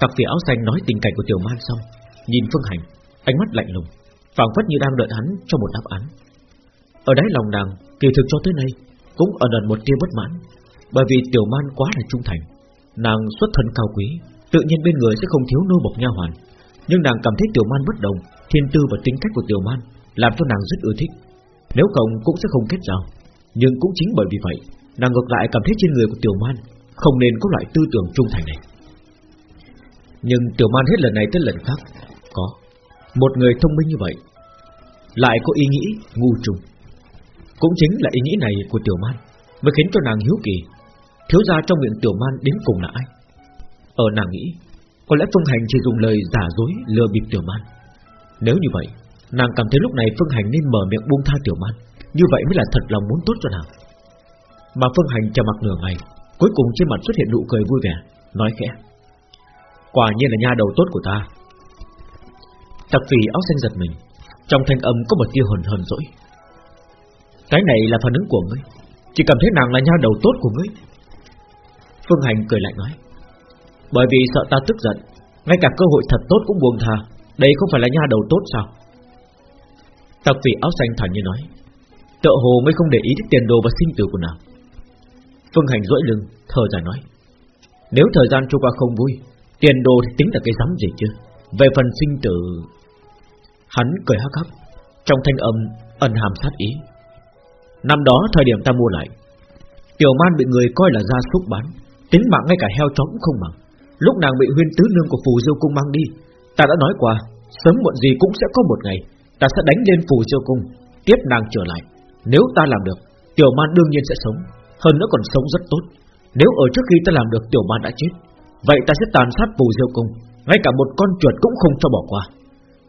Tặc phía áo xanh nói tình cảnh của Tiểu Man xong, Nhìn Phương Hành, Ánh mắt lạnh lùng, phảng phất như đang đợi hắn cho một đáp án. Ở đáy lòng nàng, Kỳ thực cho tới nay, Cũng ở đợt một tia bất mãn, Bởi vì Tiểu Man quá là trung thành. Nàng xuất thân cao quý, Tự nhiên bên người sẽ không thiếu nô bộc nha hoàn. Nhưng nàng cảm thấy Tiểu Man bất đồng, Thiên tư và tính cách của Tiểu Man Làm cho nàng rất ưa thích. Nếu không cũng sẽ không kết giao. Nhưng cũng chính bởi vì vậy, Nàng ngược lại cảm thấy trên người của Tiểu Man Không nên có loại tư tưởng trung thành này. Nhưng Tiểu Man hết lần này tới lần khác. Có. Một người thông minh như vậy, Lại có ý nghĩ ngu trùng Cũng chính là ý nghĩ này của Tiểu Man, Mới khiến cho nàng hiếu kỳ. Thiếu gia trong miệng Tiểu Man đến cùng là ai? Ở nàng nghĩ, Có lẽ Phương Hành chỉ dùng lời giả dối lừa bịp Tiểu Man. Nếu như vậy, Nàng cảm thấy lúc này Phương Hành nên mở miệng buông tha Tiểu Man. Như vậy mới là thật lòng muốn tốt cho nàng. Mà Phương Hành trầm mặc nửa ngày, Cuối cùng trên mặt xuất hiện nụ cười vui vẻ, Nói khẽ. Quả nhiên là nha đầu tốt của ta. Tặc phì áo xanh giật mình, Trong thanh âm có một tia hồn hồn dỗi. Cái này là phản ứng của ngươi, Chỉ cảm thấy nàng là nha đầu tốt của ngươi. Phương Hành cười lại nói, Bởi vì sợ ta tức giận, Ngay cả cơ hội thật tốt cũng buông tha, Đây không phải là nha đầu tốt sao? Tặc phì áo xanh thản như nói Tợ hồ mới không để ý đến tiền đồ và sinh tử của nàng. Phương Hành duỗi lưng, Thở dài nói, Nếu thời gian trôi qua không vui Tiền đồ thì tính là cái rắm gì chứ? Về phần sinh tử, Hắn cười hắc hắc, Trong thanh âm ẩn hàm sát ý. Năm đó thời điểm ta mua lại, Tiểu man bị người coi là gia súc bán, Tính mạng ngay cả heo chó cũng không bằng. Lúc nàng bị huyên tứ nương của phù diêu cung mang đi, Ta đã nói qua, Sớm muộn gì cũng sẽ có một ngày, Ta sẽ đánh lên phù diêu cung, Tiếp nàng trở lại. Nếu ta làm được, Tiểu man đương nhiên sẽ sống, Hơn nữa còn sống rất tốt. Nếu ở trước khi ta làm được, tiểu man đã chết. Vậy ta sẽ tàn sát phù diêu cung. Ngay cả một con chuột cũng không cho bỏ qua.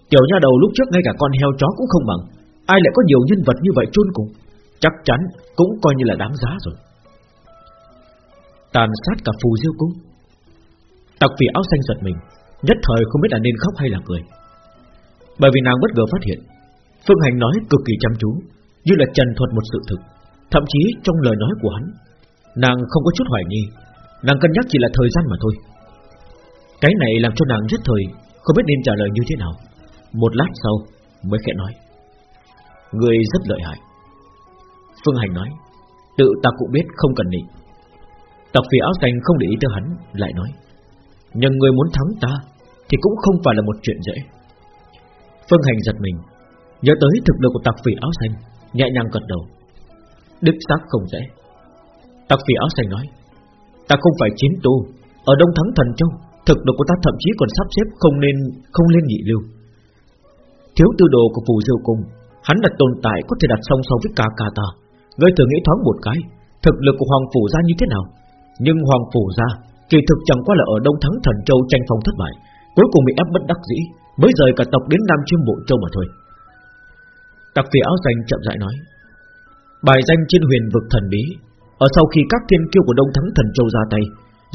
Tiểu nha đầu lúc trước ngay cả con heo chó cũng không bằng. Ai lại có nhiều nhân vật như vậy chôn cùng? Chắc chắn cũng coi như là đáng giá rồi. Tàn sát cả phù diêu cung. Tặc vì áo xanh giật mình, Nhất thời không biết là nên khóc hay là cười. Bởi vì nàng bất ngờ phát hiện, Phương Hành nói cực kỳ chăm chú, Như là trần thuật một sự thực. Thậm chí trong lời nói của hắn, Nàng không có chút hoài nghi. Nàng cân nhắc chỉ là thời gian mà thôi. Cái này làm cho nàng nhất thời Không biết nên trả lời như thế nào. Một lát sau mới khẽ nói. Người rất lợi hại. Phương Hành nói, Tự ta cũng biết không cần nị. Tặc phỉ áo xanh không để ý tới hắn, Lại nói Nhưng người muốn thắng ta Thì cũng không phải là một chuyện dễ. Phương Hành giật mình, Nhớ tới thực lực của tặc phỉ áo xanh, Nhẹ nhàng gật đầu. Đức xác không dễ. Tặc phỉ áo xanh nói, Ta không phải chiến tu, Ở Đông Thắng Thần Châu Thực lực của ta thậm chí còn sắp xếp không nên, Không lên nhị lưu. Thiếu tư đồ của phù diêu cung, Hắn là tồn tại có thể đặt song song với cả cả ta. Ngươi thử nghĩ thoáng một cái, Thực lực của Hoàng Phủ gia như thế nào? Nhưng Hoàng Phủ gia, Kỳ thực chẳng qua là ở Đông Thắng Thần Châu tranh phong thất bại, Cuối cùng bị ép bất đắc dĩ, Mới rời cả tộc đến Nam Chiêm Bộ Châu mà thôi. Tặc phỉ áo danh chậm rãi nói, Bài danh trên huyền vực thần bí, Ở sau khi các thiên kiêu của Đông Thắng Thần Châu ra tay,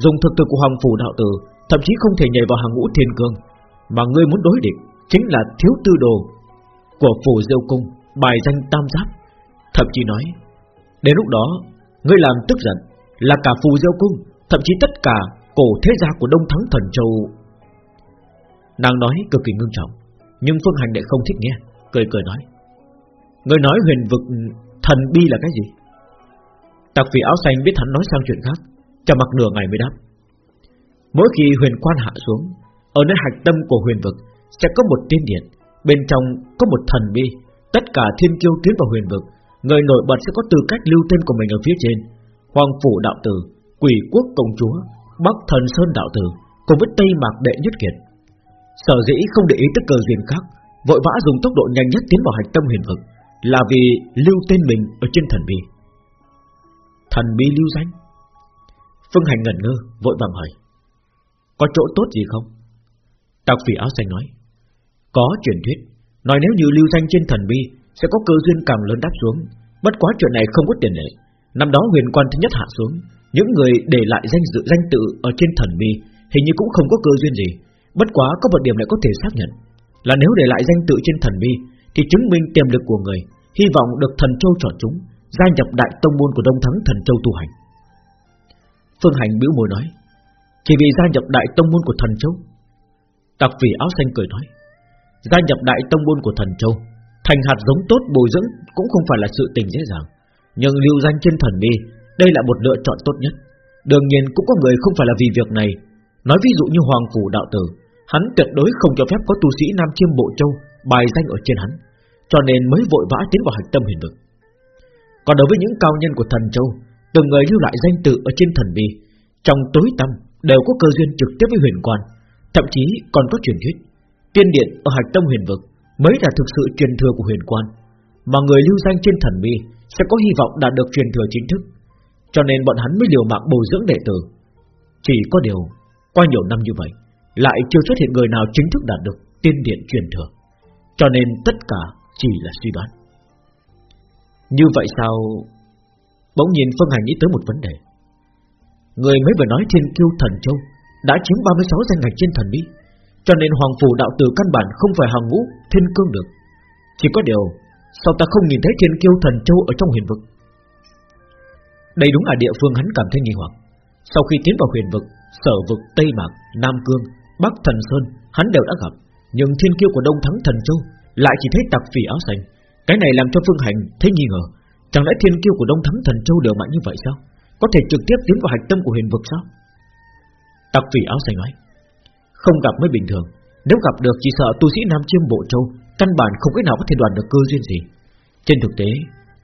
Dùng thực lực của Hoàng Phủ đạo tử Thậm chí không thể nhảy vào hàng ngũ thiên cương. Mà ngươi muốn đối địch Chính là thiếu tư đồ Của Phủ Diêu Cung, Bài danh tam giáp. Thậm chí nói, Đến lúc đó, Ngươi làm tức giận Là cả Phù Diêu Cung, Thậm chí tất cả cổ thế gia của Đông Thắng Thần Châu. Nàng nói cực kỳ ngưng trọng, Nhưng Phương Hành lại không thích nghe, Cười cười nói, ngươi nói huyền vực thần bi là cái gì? Tặc vị áo xanh biết hắn nói sang chuyện khác Cho mặc nửa ngày mới đáp Mỗi khi huyền quan hạ xuống, Ở nơi hạch tâm của huyền vực, Sẽ có một tiên điện, Bên trong có một thần bi. Tất cả thiên kiêu tiến vào huyền vực, Người nổi bật sẽ có tư cách lưu tên của mình ở phía trên. Hoàng phủ đạo tử, Quỷ quốc công chúa, Bắc thần sơn đạo tử, Cùng với Tây mạc đệ nhất kiệt. Sở dĩ không để ý tới cờ duyên khác, Vội vã dùng tốc độ nhanh nhất tiến vào hạch tâm huyền vực, Là vì lưu tên mình ở trên thần bi. Thần bi lưu danh. Phương Hành ngẩn ngơ, Vội vàng hỏi. Có chỗ tốt gì không? Tạc phỉ áo xanh nói. Có truyền thuyết, Nói nếu như lưu danh trên thần bi, Sẽ có cơ duyên càng lớn đáp xuống. Bất quá chuyện này không có tiền lệ. Năm đó huyền quan thứ nhất hạ xuống, Những người để lại danh dự, danh tự ở trên thần bi, Hình như cũng không có cơ duyên gì. Bất quá có một điểm lại có thể xác nhận, Là nếu để lại danh tự trên thần bi, Thì chứng minh tiềm lực của người, Hy vọng được thần châu chọn chúng, Gia nhập đại tông môn của Đông Thắng thần châu tu hành. Phương Hành bĩu môi nói. Chỉ vì gia nhập đại tông môn của thần châu. Tặc vì áo xanh cười nói, Gia nhập đại tông môn của thần châu, Thành hạt giống tốt bồi dưỡng Cũng không phải là sự tình dễ dàng. Nhưng lưu danh trên thần đi Đây là một lựa chọn tốt nhất. Đương nhiên cũng có người không phải là vì việc này. Nói ví dụ như Hoàng Phủ Đạo Tử, Hắn tuyệt đối không cho phép có tu sĩ Nam Chiêm Bộ Châu Bài danh ở trên hắn, Cho nên mới vội vã tiến vào hạch tâm huyền vực. Còn đối với những cao nhân của thần châu, Từng người lưu lại danh tự ở trên thần bi Trong tối tâm đều có cơ duyên trực tiếp với huyền quan, Thậm chí còn có truyền thuyết. Tiên điện ở hạch tâm huyền vực Mới là thực sự truyền thừa của huyền quan, Mà người lưu danh trên thần Mi Sẽ có hy vọng đạt được truyền thừa chính thức, Cho nên bọn hắn mới liều mạng bồi dưỡng đệ tử. Chỉ có điều, Qua nhiều năm như vậy, Lại chưa xuất hiện người nào chính thức đạt được tiên điện truyền thừa, Cho nên tất cả chỉ là suy đoán. Như vậy sao? Bỗng nhìn Phương Hành nghĩ tới một vấn đề. Người mới vừa nói thiên kiêu thần châu Đã chiếm 36 danh ngạch trên thần bí Cho nên Hoàng Phủ đạo tử căn bản không phải hàng ngũ thiên cương được. Chỉ có điều Sao ta không nhìn thấy thiên kiêu thần châu ở trong huyền vực? Đây đúng là địa phương hắn cảm thấy nghi hoặc. Sau khi tiến vào huyền vực Sở vực Tây Mạc, Nam Cương, Bắc Thần Sơn Hắn đều đã gặp. Nhưng thiên kiêu của Đông Thắng Thần Châu Lại chỉ thấy tặc phỉ áo xanh. Cái này làm cho Phương Hành thấy nghi ngờ. Chẳng lẽ thiên kiêu của Đông Thắng Thần Châu đều mạnh như vậy sao? Có thể trực tiếp tiến vào hạch tâm của huyền vực sao? Tặc phỉ áo xanh nói Không gặp mới bình thường. Nếu gặp được chỉ sợ tu sĩ Nam Chiêm Bộ Châu Căn bản không cách nào có thể đoàn được cơ duyên gì. Trên thực tế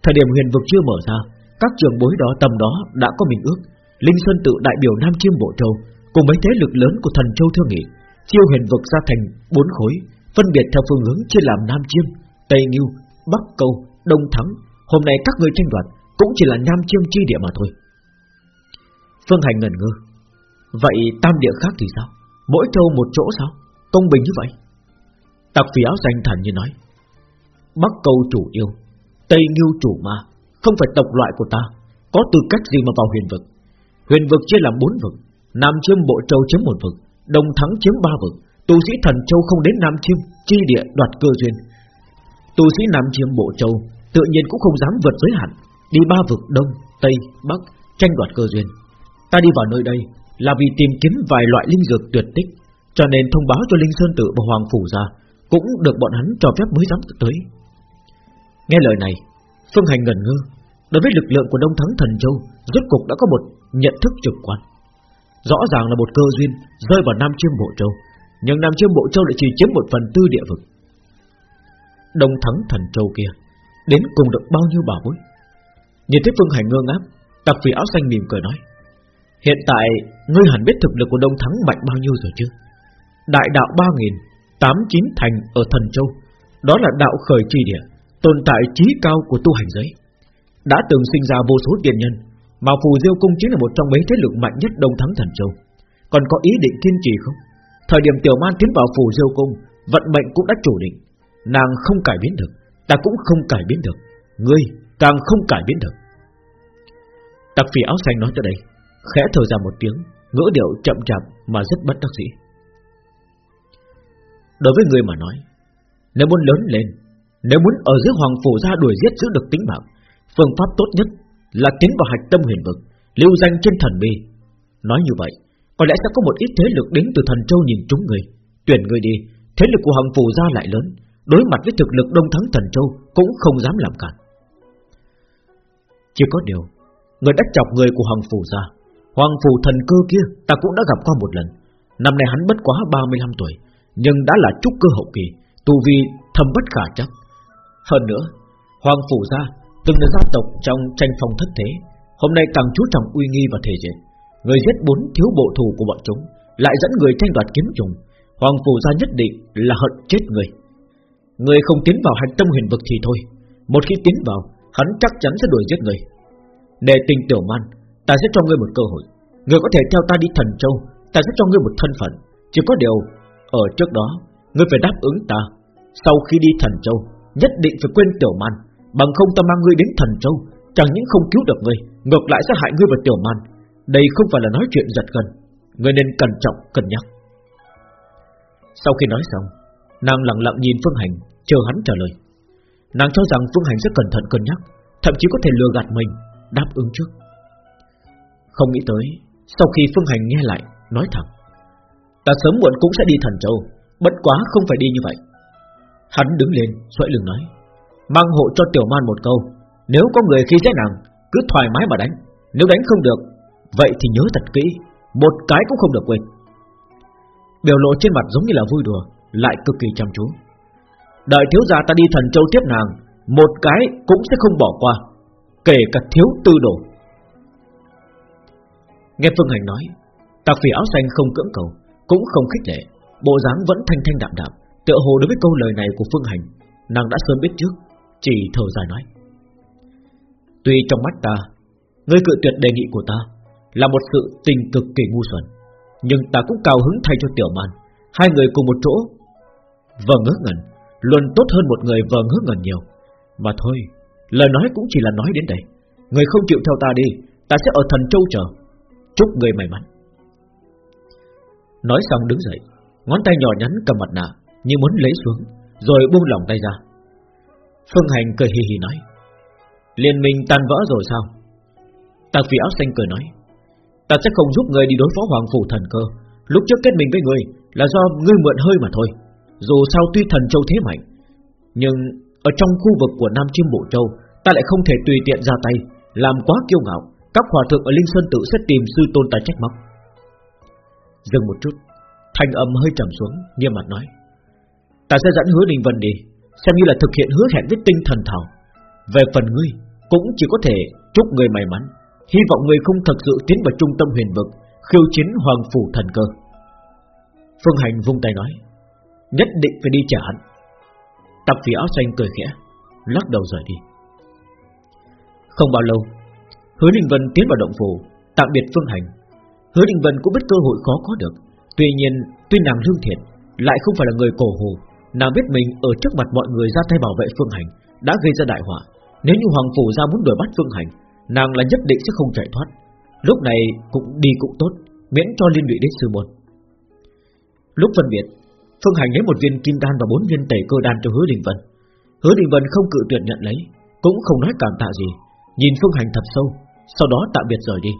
Thời điểm huyền vực chưa mở ra Các trường bối đó tầm đó đã có mình ước. Linh Sơn tự đại biểu Nam Chiêm Bộ Châu Cùng mấy thế lực lớn của thần châu thương nghị Chiêu huyền vực ra thành bốn khối Phân biệt theo phương hướng chia làm Nam Chiêm Tây Nghiêu, Bắc Câu, Đông Thắng. Hôm nay các người tranh đoạt Cũng chỉ là Nam Chiêm chi địa mà thôi. Phương Hành ngẩn ngơ. Vậy tam địa khác thì sao? Mỗi châu một chỗ sao? Công bình như vậy. Tặc phí áo xanh thản như nói. Bắc câu chủ yêu Tây nghiêu chủ ma Không phải tộc loại của ta. Có tư cách gì mà vào huyền vực? Huyền vực chia làm bốn vực. Nam chiêm bộ châu chiếm một vực Đông thắng chiếm ba vực. Tu sĩ thần châu không đến Nam chiêm Chi địa đoạt cơ duyên. Tu sĩ Nam chiêm bộ châu Tự nhiên cũng không dám vượt giới hạn. Đi ba vực Đông, Tây, Bắc Tranh đoạt cơ duyên. Ta đi vào nơi đây là vì tìm kiếm vài loại linh dược tuyệt tích, Cho nên thông báo cho Linh Sơn Tự và Hoàng Phủ ra, Cũng được bọn hắn cho phép mới dám tới. Nghe lời này, Phương Hành ngần ngơ. Đối với lực lượng của Đông Thắng Thần Châu, Rốt cục đã có một nhận thức trực quan. Rõ ràng là một cơ duyên Rơi vào Nam Chiêm Bộ Châu, Nhưng Nam Chiêm Bộ Châu lại chỉ chiếm một phần tư địa vực. Đông Thắng Thần Châu kia, Đến cùng được bao nhiêu bảo bối? Nhìn thấy Phương Hành ngơ ngác, Tặc phỉ áo xanh mỉm cười nói Hiện tại, Ngươi hẳn biết thực lực của Đông Thắng mạnh bao nhiêu rồi chứ? Đại đạo 3.000 Tám chín thành ở Thần Châu, Đó là đạo khởi tri địa, Tồn tại trí cao của tu hành giới. Đã từng sinh ra vô số tiền nhân, Mà Phù Diêu Cung chính là một trong mấy thế lực mạnh nhất Đông Thắng Thần Châu. Còn có ý định kiên trì không? Thời điểm Tiểu Man tiến vào Phù Diêu Cung, Vận mệnh cũng đã chủ định, Nàng không cải biến được, Ta cũng không cải biến được, Ngươi càng không cải biến được. Tặc phỉ áo xanh nói tới đây. Khẽ thở ra một tiếng, Ngữ điệu chậm chạp mà rất bất đắc dĩ. Đối với người mà nói, Nếu muốn lớn lên, Nếu muốn ở dưới hoàng phủ ra đuổi giết giữ được tính mạng, Phương pháp tốt nhất Là tiến vào hạch tâm huyền vực, Lưu danh trên thần bi. Nói như vậy, Có lẽ sẽ có một ít thế lực đến từ thần châu nhìn chúng người, Tuyển người đi, Thế lực của hoàng phủ ra lại lớn, Đối mặt với thực lực đông thắng thần châu Cũng không dám làm cản. Chỉ có điều, Người đã chọc người của hoàng phủ ra Hoàng phủ thần cơ kia, ta cũng đã gặp qua một lần. Năm nay hắn bất quá 35 tuổi, Nhưng đã là trúc cơ hậu kỳ Tu vi thâm bất khả chắc. Hơn nữa, Hoàng phủ gia từng là gia tộc trong tranh phong thất thế. Hôm nay càng chú trọng uy nghi và thể diện. Người giết bốn thiếu bộ thù của bọn chúng, Lại dẫn người tranh đoạt kiếm trùng. Hoàng phủ gia nhất định là hận chết người. Người không tiến vào hành tâm huyền vực thì thôi. Một khi tiến vào, Hắn chắc chắn sẽ đuổi giết người. Để tình tiểu man Ta sẽ cho ngươi một cơ hội. Ngươi có thể theo ta đi thần châu. Ta sẽ cho ngươi một thân phận. Chỉ có điều, Ở trước đó, Ngươi phải đáp ứng ta. Sau khi đi thần châu, Nhất định phải quên tiểu man. Bằng không ta mang ngươi đến thần châu, Chẳng những không cứu được ngươi, Ngược lại sẽ hại ngươi và tiểu man. Đây không phải là nói chuyện giật gần Ngươi nên cẩn trọng, cân nhắc. Sau khi nói xong, Nàng lặng lặng nhìn Phương Hành, Chờ hắn trả lời. Nàng cho rằng Phương Hành rất cẩn thận, cân nhắc, Thậm chí có thể lừa gạt mình, Đáp ứng trước không nghĩ tới, Sau khi Phương Hành nghe lại, Nói thẳng. Ta sớm muộn cũng sẽ đi thần châu, Bất quá không phải đi như vậy. Hắn đứng lên, xoay lưng nói, Mang hộ cho tiểu man một câu, Nếu có người khi dễ nàng, Cứ thoải mái mà đánh, Nếu đánh không được, Vậy thì nhớ thật kỹ, Một cái cũng không được quên. Biểu lộ trên mặt giống như là vui đùa, Lại cực kỳ chăm chú. Đợi thiếu gia ta đi thần châu tiếp nàng, Một cái cũng sẽ không bỏ qua, Kể cả thiếu tư đồ. Nghe Phương Hành nói Tạc phỉ áo xanh không cưỡng cầu, Cũng không khích lệ. Bộ dáng vẫn thanh thanh đạm đạm, Tựa hồ đối với câu lời này của Phương Hành, Nàng đã sớm biết trước, Chỉ thở dài nói. Tuy trong mắt ta, Ngươi cự tuyệt đề nghị của ta, Là một sự tình cực kỳ ngu xuẩn, Nhưng ta cũng cao hứng thay cho tiểu man. Hai người cùng một chỗ, Vờ ngớ ngẩn, Luôn tốt hơn một người vờ ngớ ngẩn nhiều. Mà thôi, Lời nói cũng chỉ là nói đến đây. Người không chịu theo ta đi, Ta sẽ ở thần châu chờ. Chúc người may mắn. Nói xong đứng dậy, Ngón tay nhỏ nhắn cầm mặt nạ Như muốn lấy xuống, Rồi buông lỏng tay ra. Phương Hành cười hì hì nói, Liên minh tan vỡ rồi sao? Tạc phi áo xanh cười nói, Ta sẽ không giúp người đi đối phó hoàng phủ thần cơ. Lúc trước kết mình với người Là do ngươi mượn hơi mà thôi. Dù sao tuy thần châu thế mạnh, Nhưng ở trong khu vực của Nam Chiêm Bộ Châu, Ta lại không thể tùy tiện ra tay, Làm quá kiêu ngạo. Các hòa thượng ở Linh Sơn Tự sẽ tìm sư tôn ta trách móc. Dừng một chút, Thanh âm hơi trầm xuống, Nghiêm mặt nói. Ta sẽ dẫn hứa Đình Vân đi, Xem như là thực hiện hứa hẹn với tinh thần thảo. Về phần ngươi, Cũng chỉ có thể chúc người may mắn. Hy vọng người không thật sự tiến vào trung tâm huyền vực, Khiêu chiến hoàng phủ thần cơ. Phương Hành vung tay nói, Nhất định phải đi trả hắn Tập phi áo xanh cười khẽ, Lắc đầu rời đi. Không bao lâu Hứa Đình Vân tiến vào động phủ, Tạm biệt Phương Hành. Hứa Đình Vân cũng biết cơ hội khó có được, Tuy nhiên, tuy nàng lương thiện, Lại không phải là người cổ hồ Nàng biết mình ở trước mặt mọi người ra tay bảo vệ Phương Hành Đã gây ra đại họa. Nếu như Hoàng Phủ ra muốn đuổi bắt Phương Hành, Nàng là nhất định sẽ không chạy thoát. Lúc này cũng đi cũng tốt, Miễn cho liên lụy đến sư môn Lúc phân biệt, Phương Hành lấy một viên kim đan và bốn viên tẩy cơ đan cho Hứa Đình Vân. Hứa Đình Vân không cự tuyệt nhận lấy, Cũng không nói cảm tạ gì. Nhìn Phương Hành thật sâu sau đó tạm biệt rời đi.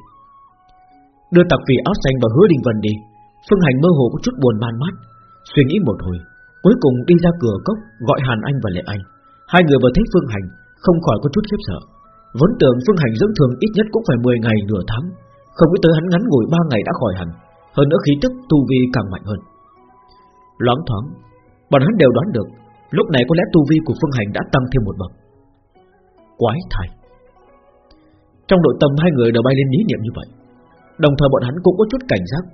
Đưa tạp vị áo xanh và Hứa Đình Vân đi. Phương Hành mơ hồ có chút buồn man mát. Suy nghĩ một hồi, Cuối cùng đi ra cửa cốc, gọi Hàn Anh và Lệ Anh. Hai người vừa thấy Phương Hành, Không khỏi có chút khiếp sợ. Vốn tưởng Phương Hành dưỡng thường ít nhất cũng phải 10 ngày nửa tháng. Không nghĩ tới hắn ngắn ngủi 3 ngày đã khỏi hẳn. Hơn nữa khí tức tu vi càng mạnh hơn. Loáng thoáng, Bọn hắn đều đoán được, Lúc này có lẽ tu vi của Phương Hành đã tăng thêm một bậc. Quái thai. Trong nội tâm hai người đều bay lên ý niệm như vậy. Đồng thời bọn hắn cũng có chút cảnh giác,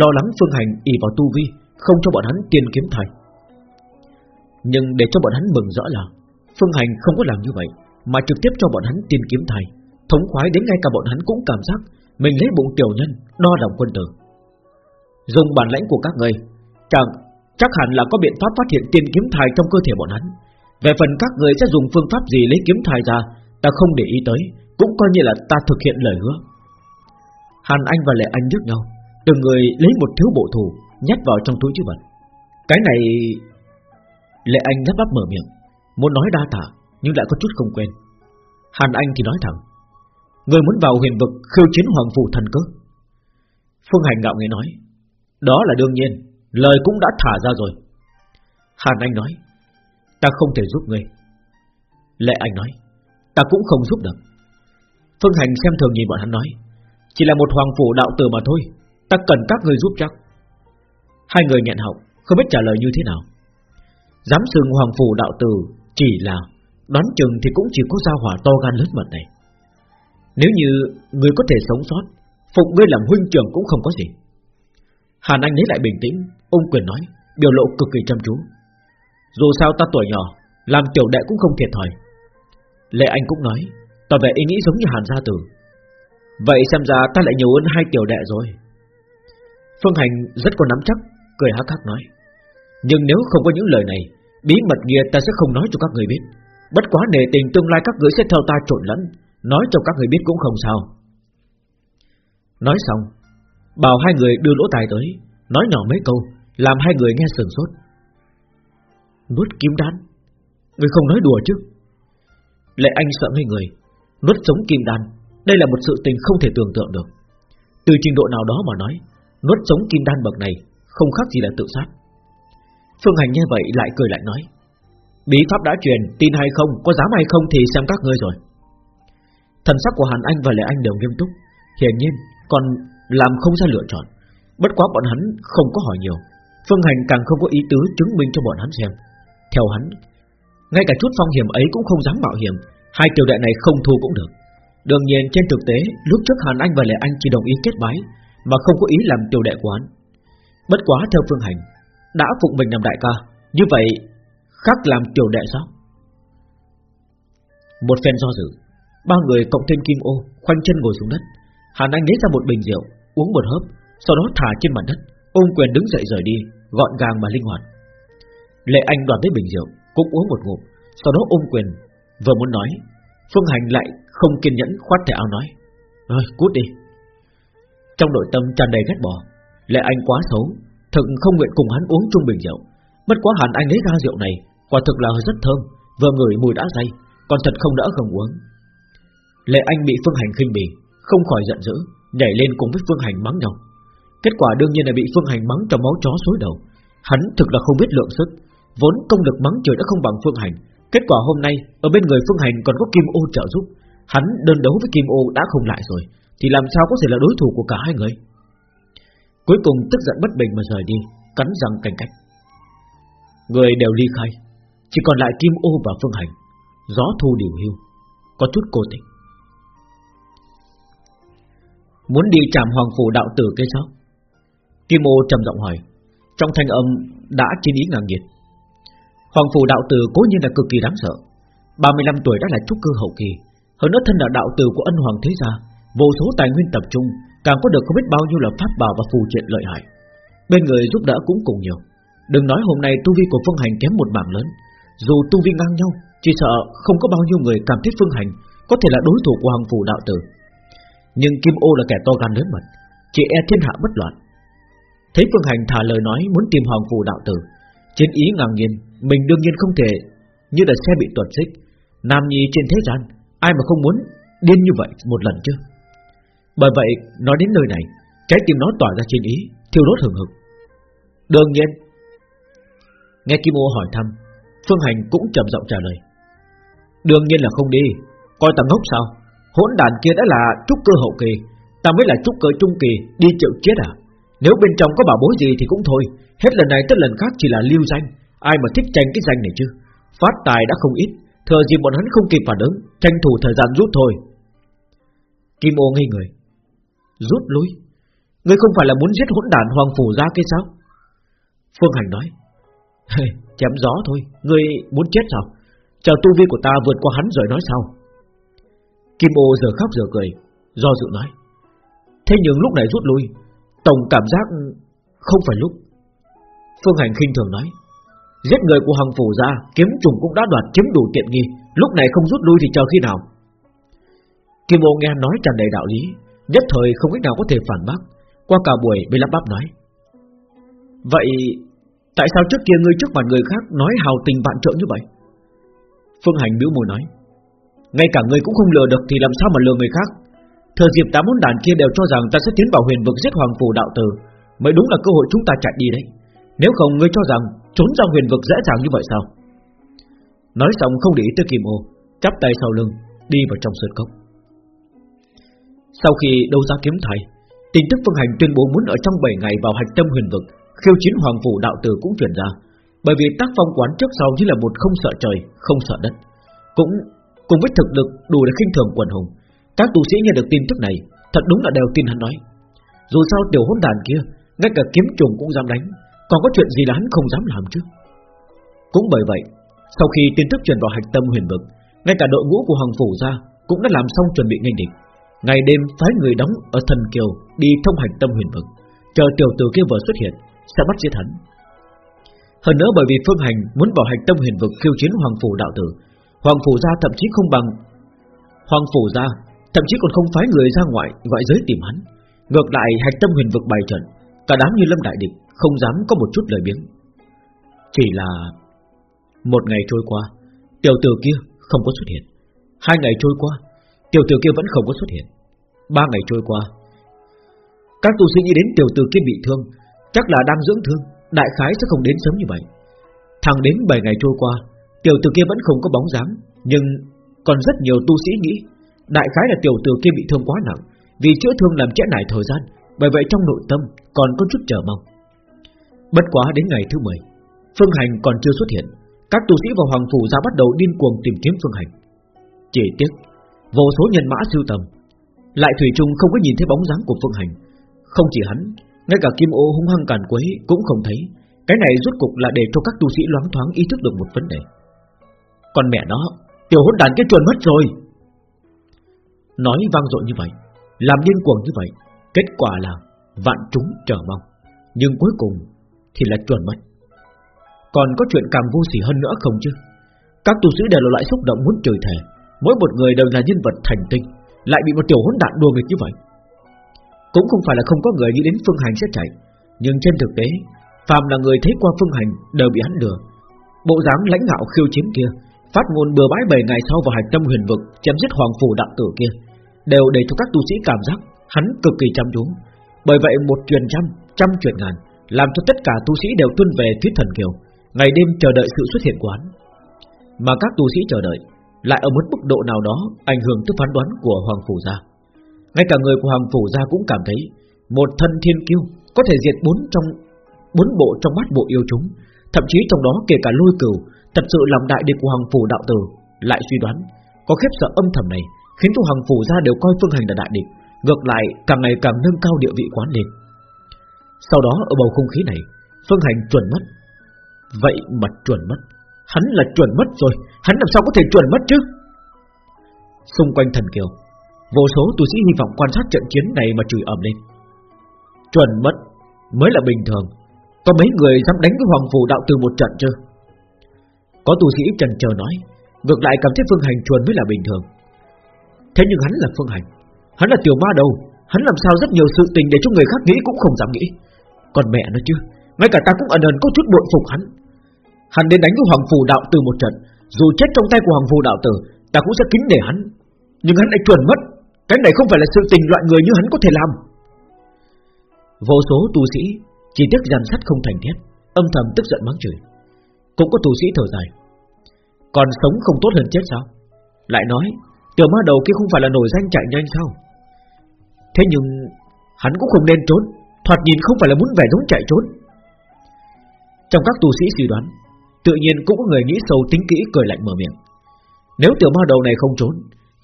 Lo lắng Phương Hành ỉ vào tu vi, Không cho bọn hắn tiền kiếm thai. Nhưng để cho bọn hắn mừng rõ là, Phương Hành không có làm như vậy, Mà trực tiếp cho bọn hắn tiền kiếm thai, Thống khoái đến ngay cả bọn hắn cũng cảm giác Mình lấy bụng tiểu nhân, đo lòng quân tử. Dùng bản lãnh của các người Chẳng, chắc hẳn là có biện pháp phát hiện tiền kiếm thai trong cơ thể bọn hắn. Về phần các người sẽ dùng phương pháp gì lấy kiếm thai ra, Ta không để ý tới cũng coi như là ta thực hiện lời hứa. Hàn Anh và Lệ Anh nhức nhau, Từng người lấy một thiếu bộ thù Nhét vào trong túi chữ vật. Cái này, Lệ Anh lắp bắp mở miệng, Muốn nói đa tả nhưng lại có chút không quen. Hàn Anh thì nói thẳng, Người muốn vào huyền vực khiêu chiến hoàng phủ thần cơ. Phương Hành ngạo nghễ nói, Đó là đương nhiên, Lời cũng đã thả ra rồi. Hàn Anh nói, Ta không thể giúp ngươi. Lệ Anh nói, Ta cũng không giúp được. Phương Hành xem thường nhìn bọn hắn nói, Chỉ là một hoàng phủ đạo tử mà thôi, Ta cần các người giúp chắc. Hai người nhận hậu Không biết trả lời như thế nào. Dám sừng hoàng phủ đạo tử Chỉ là Đoán chừng thì cũng chỉ có gia hỏa to gan lớn mật này. Nếu như Người có thể sống sót, Phục ngươi làm huynh trưởng cũng không có gì. Hàn Anh lấy lại bình tĩnh Ông quyền nói, Biểu lộ cực kỳ chăm chú. Dù sao ta tuổi nhỏ, Làm tiểu đệ cũng không thiệt thòi. Lệ Anh cũng nói Tỏ vẻ ý nghĩ giống như Hàn gia tử. Vậy xem ra ta lại nhiều hơn hai tiểu đệ rồi. Phương Hành rất có nắm chắc, Cười hắc hắc nói. Nhưng nếu không có những lời này, Bí mật kia ta sẽ không nói cho các người biết. Bất quá nề tình tương lai các người sẽ theo ta trộn lẫn, Nói cho các người biết cũng không sao. Nói xong, Bảo hai người đưa lỗ tài tới, Nói nhỏ mấy câu, Làm hai người nghe sừng sốt. Nuốt kiếm đan? Người không nói đùa chứ? Lệ anh sợ ngây người. Nuốt sống kim đan. Đây là một sự tình không thể tưởng tượng được. Từ trình độ nào đó mà nói, Nuốt sống kim đan bậc này Không khác gì là tự sát. Phương Hành nghe vậy lại cười lại nói, Bí pháp đã truyền, Tin hay không, Có dám hay không thì xem các ngươi rồi. Thần sắc của Hàn Anh và Lệ Anh đều nghiêm túc. Hiển nhiên, còn làm không ra lựa chọn. Bất quá bọn hắn không có hỏi nhiều. Phương Hành càng không có ý tứ chứng minh cho bọn hắn xem. Theo hắn, Ngay cả chút phong hiểm ấy cũng không dám mạo hiểm. Hai tiểu đệ này không thu cũng được. Đương nhiên trên thực tế, Lúc trước Hàn Anh và Lệ Anh chỉ đồng ý kết bái, Mà không có ý làm tiểu đệ của hắn. Bất quá theo Phương Hành, Đã phụng mình làm đại ca, Như vậy khác làm tiểu đệ sao? Một phen do dự, Ba người cộng thêm Kim Ô, Khoanh chân ngồi xuống đất. Hàn Anh lấy ra một bình rượu, Uống một hớp, Sau đó thả trên mặt đất, Ôm quyền đứng dậy rời đi, Gọn gàng mà linh hoạt. Lệ Anh đoạt lấy bình rượu, Cũng uống một ngụm, Sau đó ôm quyền Vừa muốn nói, Phương Hành lại không kiên nhẫn khoát tay áo nói, Ơi, cút đi. Trong nội tâm tràn đầy ghét bỏ, Lệ Anh quá xấu, Thực không nguyện cùng hắn uống chung bình rượu. Bất quá hẳn Anh lấy ra rượu này, Quả thực là rất thơm, Vừa ngửi mùi đã say, Còn thật không đỡ không uống. Lệ Anh bị Phương Hành khinh bỉ, Không khỏi giận dữ, Nhảy lên cùng với Phương Hành mắng nhau. Kết quả đương nhiên là bị Phương Hành mắng cho máu chó xối đầu. Hắn thực là không biết lượng sức, Vốn công lực mắng trời đã không bằng Phương Hành Kết quả hôm nay, Ở bên người Phương Hành còn có Kim Ô trợ giúp. Hắn đơn đấu với Kim Ô đã không lại rồi, Thì làm sao có thể là đối thủ của cả hai người? Cuối cùng tức giận bất bình mà rời đi, Cắn răng canh cách. Người đều ly khai, Chỉ còn lại Kim Ô và Phương Hành. Gió thu điều hưu Có chút cô tịch. Muốn đi chạm hoàng phủ đạo tử cái sao? Kim ô trầm giọng hỏi. Trong thanh âm đã chín ý ngang nhiệt Hoàng phủ đạo tử cố nhiên là cực kỳ đáng sợ. 35 tuổi đã là trúc cơ hậu kỳ. Hơn nữa thân là đạo tử của ân hoàng thế gia, Vô số tài nguyên tập trung, Càng có được không biết bao nhiêu là pháp bảo và phù triện lợi hại. Bên người giúp đỡ cũng cùng nhiều. Đừng nói hôm nay tu vi của Phương Hành kém một mảng lớn. Dù tu vi ngang nhau, Chỉ sợ không có bao nhiêu người cảm thấy Phương Hành Có thể là đối thủ của Hoàng phủ đạo tử. Nhưng Kim Ô là kẻ to gan lớn mật, Chỉ e thiên hạ bất loạn. Thấy Phương Hành thả lời nói muốn tìm Hoàng phủ đạo tử trên ý ngang nhiên, Mình đương nhiên không thể Như là xe bị tuột xích. Nam nhi trên thế gian, Ai mà không muốn điên như vậy một lần chứ? Bởi vậy, nói đến nơi này, Trái tim nó tỏa ra trên ý, Thiêu đốt hừng hực. Đương nhiên, Nghe Kim Ô hỏi thăm, Phương Hành cũng trầm giọng trả lời. Đương nhiên là không đi, Coi ta ngốc sao? Hỗn đàn kia đã là trúc cơ hậu kỳ, Ta mới là trúc cơ trung kỳ, Đi chịu chết à? Nếu bên trong có bảo bối gì thì cũng thôi. Hết lần này tới lần khác chỉ là lưu danh. Ai mà thích tranh cái danh này chứ? Phát tài đã không ít. Thừa dịp bọn hắn không kịp phản ứng. Tranh thủ thời gian rút thôi. Kim ô ngây người. Rút lui? Ngươi không phải là muốn giết hỗn đàn hoàng phủ ra cái sao? Phương Hành nói. Chém gió thôi. Ngươi muốn chết sao? Chờ tu vi của ta vượt qua hắn rồi nói sau. Kim ô giờ khóc giờ cười, Do dự nói. Thế nhưng lúc này rút lui Tổng cảm giác không phải lúc. Phương Hành khinh thường nói, Giết người của Hằng Phủ ra, Kiếm trùng cũng đã đoạt chiếm đủ tiện nghi, Lúc này không rút lui thì chờ khi nào? Kim Ô nghe nói tràn đầy đạo lý, Nhất thời không cách nào có thể phản bác. Qua cả buổi bị lắp bắp nói, Vậy Tại sao trước kia ngươi trước mặt người khác Nói hào tình vạn trượng như vậy? Phương Hành bĩu môi nói, Ngay cả ngươi cũng không lừa được Thì làm sao mà lừa người khác? Thừa dịp tám môn đàn kia đều cho rằng ta sẽ tiến vào huyền vực giết hoàng phủ đạo tử, mới đúng là cơ hội chúng ta chạy đi đấy. Nếu không ngươi cho rằng trốn ra huyền vực dễ dàng như vậy sao? Nói xong không để ý tới Kim Ô, chắp tay sau lưng, đi vào trong sơn cốc. Sau khi đấu giá kiếm thầy, tin tức Phương Hành tuyên bố muốn ở trong 7 ngày vào hạch tâm huyền vực, khiêu chiến hoàng phủ đạo tử cũng truyền ra, bởi vì tác phong quán trước sau như là một không sợ trời, không sợ đất, cũng cùng với thực lực đủ để khinh thường quần hùng các tu sĩ nghe được tin tức này, Thật đúng là đều tin hắn nói. Dù sao tiểu hôn đàn kia, Ngay cả kiếm trùng cũng dám đánh, Còn có chuyện gì là hắn không dám làm chứ? Cũng bởi vậy, Sau khi tin tức truyền vào hạch tâm huyền vực, Ngay cả đội ngũ của Hoàng Phủ ra Cũng đã làm xong chuẩn bị nghênh địch. Ngày đêm, phái người đóng ở thần kiều Đi thông hạch tâm huyền vực, Chờ tiểu tử kia vừa xuất hiện, Sẽ bắt giết hắn. Hơn nữa bởi vì Phương Hành muốn vào hạch tâm huyền vực khiêu chiến Hoàng Phủ đạo tử, Hoàng Phủ gia thậm chí không bằng Hoàng Phủ gia. Thậm chí còn không phái người ra ngoại ngoại giới tìm hắn. Ngược lại, hạch tâm huyền vực bày trận, Cả đám như lâm đại địch, Không dám có một chút lời biếng. Chỉ là Một ngày trôi qua, Tiểu tử kia không có xuất hiện. Hai ngày trôi qua, Tiểu tử kia vẫn không có xuất hiện. Ba ngày trôi qua, Các tu sĩ nghĩ đến tiểu tử kia bị thương, Chắc là đang dưỡng thương, Đại khái sẽ không đến sớm như vậy. Thẳng đến 7 ngày trôi qua, Tiểu tử kia vẫn không có bóng dáng, Nhưng còn rất nhiều tu sĩ nghĩ Đại khái là tiểu tử kia bị thương quá nặng, Vì chữa thương làm trễ nải thời gian, Bởi vậy trong nội tâm còn có chút chờ mong. Bất quá đến ngày thứ 10 Phương Hành còn chưa xuất hiện, Các tu sĩ và Hoàng Phủ ra bắt đầu điên cuồng tìm kiếm Phương Hành. Chỉ tiếc, Vô số nhân mã siêu tầm, Lại Thủy Trung không có nhìn thấy bóng dáng của Phương Hành. Không chỉ hắn, Ngay cả Kim ô hung hăng càn quấy cũng không thấy. Cái này rút cục là để cho các tu sĩ loáng thoáng ý thức được một vấn đề. Còn mẹ nó, Tiểu hỗn đàn cái chuồn mất rồi. Nói vang dội như vậy, Làm điên cuồng như vậy, Kết quả là vạn chúng chờ mong. Nhưng cuối cùng thì là chuẩn mất. Còn có chuyện càng vô sỉ hơn nữa không chứ? Các tu sĩ đều là loại xúc động muốn trời thề. Mỗi một người đều là nhân vật thành tinh, Lại bị một tiểu hỗn đạn đùa nghịch như vậy. Cũng không phải là không có người nghĩ đến Phương Hành sẽ chạy, Nhưng trên thực tế, Phàm là người thấy qua Phương Hành đều bị hắn lừa. Bộ dáng lãnh ngạo khiêu chiến kia Phát ngôn bừa bãi 7 ngày sau vào hạch tâm huyền vực Chém giết hoàng phủ đạo tử kia Đều để cho các tu sĩ cảm giác Hắn cực kỳ chăm chú. Bởi vậy một truyền trăm, trăm truyền ngàn Làm cho tất cả tu sĩ đều tuân về thuyết thần kiều Ngày đêm chờ đợi sự xuất hiện của hắn. Mà các tu sĩ chờ đợi Lại ở một mức độ nào đó Ảnh hưởng tới phán đoán của Hoàng Phủ Gia. Ngay cả người của Hoàng Phủ Gia cũng cảm thấy Một thân thiên kiêu Có thể diệt bốn trong bốn bộ trong mắt bộ yêu chúng Thậm chí trong đó kể cả lôi cửu Thật sự làm đại địch của Hoàng Phủ Đạo Tử. Lại suy đoán, Có khiếp sợ âm thầm này Khiến cho Hoàng Phủ Gia đều coi Phương Hành là đại địch, Ngược lại càng ngày càng nâng cao địa vị quán lên Sau đó, ở bầu không khí này, Phương Hành chuẩn mất. Vậy mà chuẩn mất. Hắn là chuẩn mất rồi, Hắn làm sao có thể chuẩn mất chứ? Xung quanh thần kiều, Vô số tu sĩ hy vọng quan sát trận chiến này mà chửi ầm lên. Chuẩn mất Mới là bình thường. Có mấy người dám đánh với Hoàng Phủ Đạo Từ một trận chưa có tu sĩ trần chờ nói, Ngược lại cảm thấy Phương Hành chuẩn mới là bình thường. Thế nhưng hắn là Phương Hành, Hắn là tiểu ma đầu, Hắn làm sao rất nhiều sự tình để cho người khác nghĩ cũng không dám nghĩ. Còn mẹ nó chứ, Ngay cả ta cũng ẩn ẩn có chút bội phục hắn. Hắn đến đánh với Hoàng Phù Đạo Tử một trận, Dù chết trong tay của Hoàng Phù Đạo Tử Ta cũng sẽ kính để hắn. Nhưng hắn lại chuẩn mất, Cái này không phải là sự tình loại người như hắn có thể làm. Vô số tu sĩ, Chỉ tiếc giàn sắt không thành thép, Âm thầm tức giận mắng chửi. Cũng có tù sĩ thở dài. Còn sống không tốt hơn chết sao? Lại nói, Tiểu ma đầu kia không phải là nổi danh chạy nhanh sao? Thế nhưng, Hắn cũng không nên trốn. Thoạt nhìn không phải là muốn vẻ giống chạy trốn. Trong các tù sĩ suy đoán, Tự nhiên cũng có người nghĩ sâu tính kỹ cười lạnh mở miệng. Nếu tiểu ma đầu này không trốn,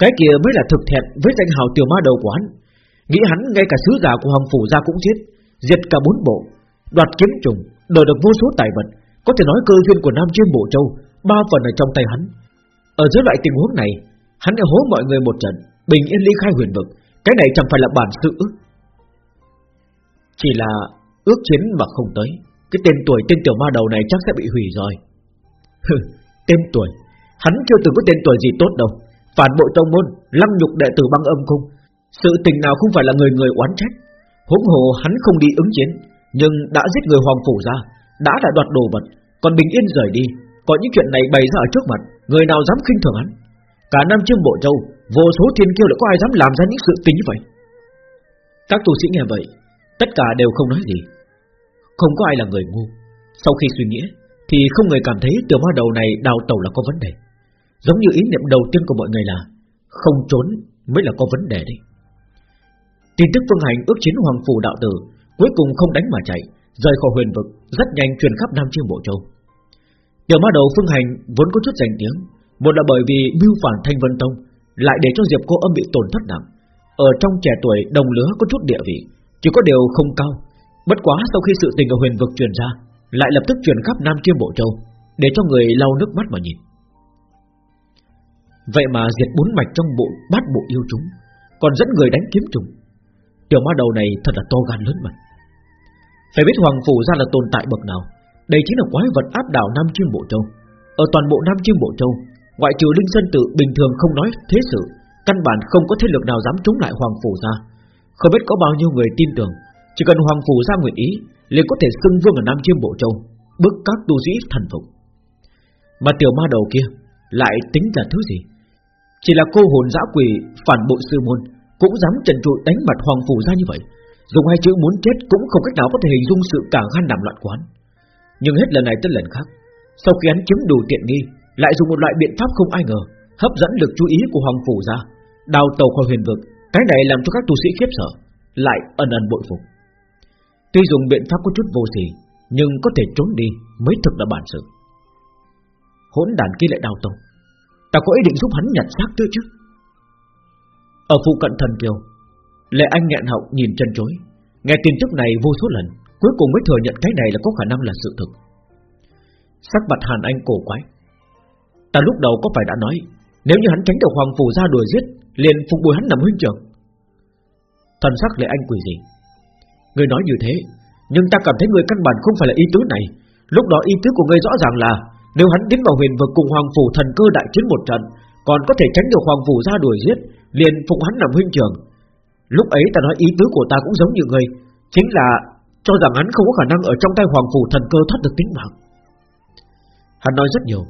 Cái kia mới là thực thẹn với danh hào tiểu ma đầu của hắn. Nghĩ hắn ngay cả sứ giả của Hoàng Phủ ra cũng giết Diệt cả bốn bộ, Đoạt kiếm trùng, Đổi được vô số tài vật có thể nói cơ duyên của Nam Chiêm Bộ Châu Ba phần ở trong tay hắn. Ở dưới loại tình huống này Hắn đã hố mọi người một trận Bình yên ly khai huyền vực. Cái này chẳng phải là bản sự ước Chỉ là ước chiến mà không tới. Cái tên tuổi tên tiểu ma đầu này chắc sẽ bị hủy rồi. Hừ, tên tuổi. Hắn chưa từng có tên tuổi gì tốt đâu. Phản bội tông môn Lăng nhục đệ tử băng âm cung Sự tình nào không phải là người người oán trách? Huống hồ hắn không đi ứng chiến Nhưng đã giết người hoàng phủ ra. Đã là đoạt đồ vật, Còn bình yên rời đi. Có những chuyện này bày ra ở trước mặt, Người nào dám khinh thường hắn? Cả năm chiêm bộ châu, Vô số thiên kiêu lại có ai dám làm ra những sự tình như vậy? Các tu sĩ nghe vậy, Tất cả đều không nói gì. Không có ai là người ngu. Sau khi suy nghĩ, Thì không người cảm thấy tiểu ma đầu này đào tẩu là có vấn đề. Giống như ý niệm đầu tiên của mọi người là, Không trốn mới là có vấn đề đấy. Tin tức Phương Hành ước chiến Hoàng Phủ Đạo Tử Cuối cùng không đánh mà chạy. Rời khỏi huyền vực, Rất nhanh truyền khắp Nam Chiêm Bộ Châu. Tiểu ma đầu Phương Hành vốn có chút danh tiếng, một là bởi vì mưu phản Thanh Vân Tông, Lại để cho Diệp cô âm bị tổn thất nặng. Ở trong trẻ tuổi, đồng lứa có chút địa vị, Chỉ có điều không cao. Bất quá sau khi sự tình ở huyền vực truyền ra, Lại lập tức truyền khắp Nam Chiêm Bộ Châu, Để cho người lau nước mắt mà nhìn. Vậy mà diệt bốn mạch trong bộ, bát bộ yêu chúng, Còn dẫn người đánh kiếm trùng Tiểu ma đầu này thật là to gan lớn mật. Phải biết Hoàng Phủ ra là tồn tại bậc nào. Đây chính là quái vật áp đảo Nam Chiêm Bộ Châu. Ở toàn bộ Nam Chiêm Bộ Châu, Ngoại trừ Linh Sơn Tự bình thường không nói thế sự, Căn bản không có thế lực nào dám chống lại Hoàng Phủ ra. Không biết có bao nhiêu người tin tưởng, Chỉ cần Hoàng Phủ ra nguyện ý, liền có thể xưng vương ở Nam Chiêm Bộ Châu Bức các tu sĩ thần phục. Mà tiểu ma đầu kia Lại tính là thứ gì? Chỉ là cô hồn dã quỷ phản bội sư môn, Cũng dám trần trụi đánh mặt Hoàng Phủ ra như vậy. Dùng hai chữ muốn chết cũng không cách nào có thể hình dung sự càng gan làm loạn quán. Nhưng hết lần này tới lần khác, Sau khi hắn chiếm đủ tiện nghi, Lại dùng một loại biện pháp không ai ngờ, Hấp dẫn lực chú ý của Hoàng Phủ ra, Đào tàu khỏi huyền vực. Cái này làm cho các tu sĩ khiếp sợ, Lại ẩn ẩn bội phục. Tuy dùng biện pháp có chút vô sỉ, Nhưng có thể trốn đi mới thực là bản sự. Hỗn đàn kia lại đào tàu. Ta có ý định giúp hắn nhặt xác tư chứ? Ở phụ cận thần kiều Lệ Anh nghẹn họng nhìn chân chối. Nghe tin tức này vô số lần, Cuối cùng mới thừa nhận cái này là có khả năng là sự thực. Sắc mặt Hàn Anh cổ quái. Ta lúc đầu có phải đã nói, Nếu như hắn tránh được Hoàng Phủ ra đuổi giết, Liền phục bồi hắn nằm huynh trưởng. Thần sắc Lệ Anh quỷ gì Người nói như thế, Nhưng ta cảm thấy người căn bản không phải là ý tứ này. Lúc đó ý tứ của người rõ ràng là, Nếu hắn đến vào huyền vực cùng Hoàng Phủ thần cơ đại chiến một trận, Còn có thể tránh được Hoàng Phủ ra đuổi giết, Liền phục hắn nằm huynh trưởng. Lúc ấy ta nói ý tứ của ta cũng giống như người Chính là cho rằng hắn không có khả năng Ở trong tay Hoàng Phủ thần cơ thoát được tính mạng. Hắn nói rất nhiều,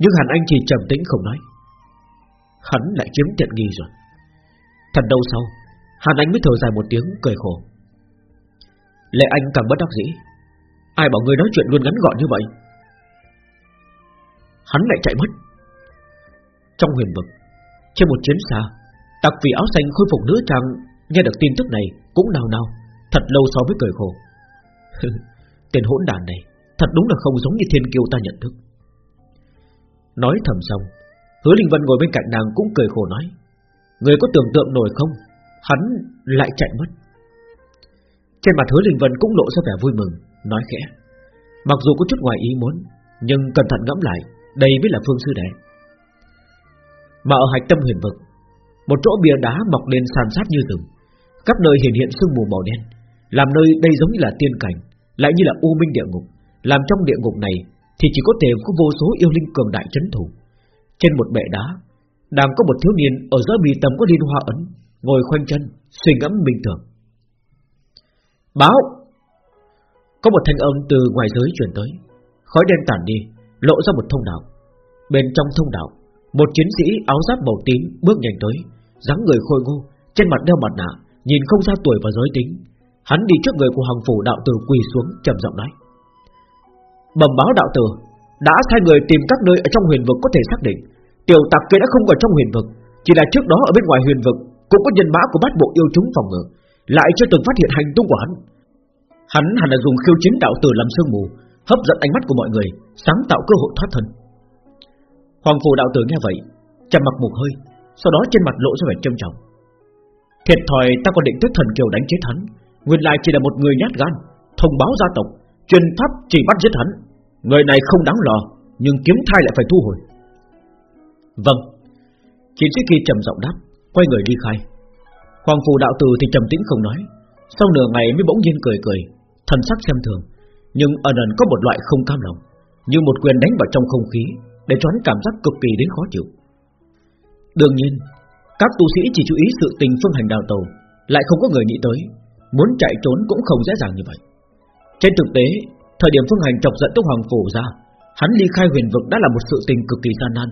Nhưng Hàn Anh chỉ trầm tĩnh không nói. Hắn lại chiếm tiện nghi rồi. Thật đâu sau, Hàn Anh mới thở dài một tiếng, cười khổ. Lệ Anh càng bất đắc dĩ. Ai bảo người nói chuyện luôn ngắn gọn như vậy? Hắn lại chạy mất. Trong huyền vực, Trên một chiến xa, Tặc vì áo xanh khôi phục nữ trang Nghe được tin tức này, cũng nào nào Thật lâu so với cười khổ. Tên hỗn đàn này, Thật đúng là không giống như thiên kiêu ta nhận thức. Nói thầm xong, Hứa Linh Vân ngồi bên cạnh nàng cũng cười khổ nói, Người có tưởng tượng nổi không? Hắn lại chạy mất. Trên mặt hứa Linh Vân cũng lộ ra vẻ vui mừng, Nói khẽ, Mặc dù có chút ngoài ý muốn, Nhưng cẩn thận ngẫm lại, Đây mới là phương sư đệ. Mà ở hạch tâm huyền vực, Một chỗ bia đá mọc lên sàn sát như rừng. Các nơi hiện hiện sương mù màu đen, Làm nơi đây giống như là tiên cảnh, Lại như là u minh địa ngục. Làm trong địa ngục này Thì chỉ có thể có vô số yêu linh cường đại chấn thủ. Trên một bệ đá, Đang có một thiếu niên ở giữa bì tầm có liên hoa ấn, Ngồi khoanh chân, Suy ngẫm bình thường. Báo! Có một thanh âm từ ngoài giới truyền tới. Khói đen tản đi, Lộ ra một thông đạo. Bên trong thông đạo, Một chiến sĩ áo giáp màu tím bước nhanh tới, dáng người khôi ngô, Trên mặt đeo mặt nạ Nhìn không ra tuổi và giới tính, Hắn đi trước người của hoàng phủ đạo tử quỳ xuống, trầm giọng nói. Bẩm báo đạo tử, Đã sai người tìm các nơi ở trong huyền vực có thể xác định. Tiểu tặc kia đã không ở trong huyền vực, Chỉ là trước đó ở bên ngoài huyền vực Cũng có nhân mã của bát bộ yêu chúng phòng ngự, Lại chưa từng phát hiện hành tung của hắn. Hắn hẳn là dùng khiêu chiến đạo tử làm sương mù, Hấp dẫn ánh mắt của mọi người, Sáng tạo cơ hội thoát thân. Hoàng phủ đạo tử nghe vậy, trầm mặc một hơi, Sau đó trên mặt lộ ra vẻ trầm trọng. Thiệt thòi ta còn định tới thần kiều đánh chết hắn. Nguyên lai chỉ là một người nhát gan, Thông báo gia tộc, Truyền pháp chỉ bắt giết hắn. Người này không đáng lo, Nhưng kiếm thai lại phải thu hồi. Vâng. Chiến sĩ kỳ trầm giọng đáp, Quay người đi khai. Hoàng phù đạo tử thì trầm tĩnh không nói. Sau nửa ngày mới bỗng nhiên cười cười, Thần sắc xem thường, Nhưng ẩn ẩn có một loại không cam lòng, Như một quyền đánh vào trong không khí, Để cho hắn cảm giác cực kỳ đến khó chịu. Đương nhiên các tu sĩ chỉ chú ý sự tình phương hành đào tàu, Lại không có người nghĩ tới. Muốn chạy trốn cũng không dễ dàng như vậy. Trên thực tế, Thời điểm phương hành chọc giận tới Hoàng Phủ ra, Hắn ly khai huyền vực đã là một sự tình cực kỳ gian nan.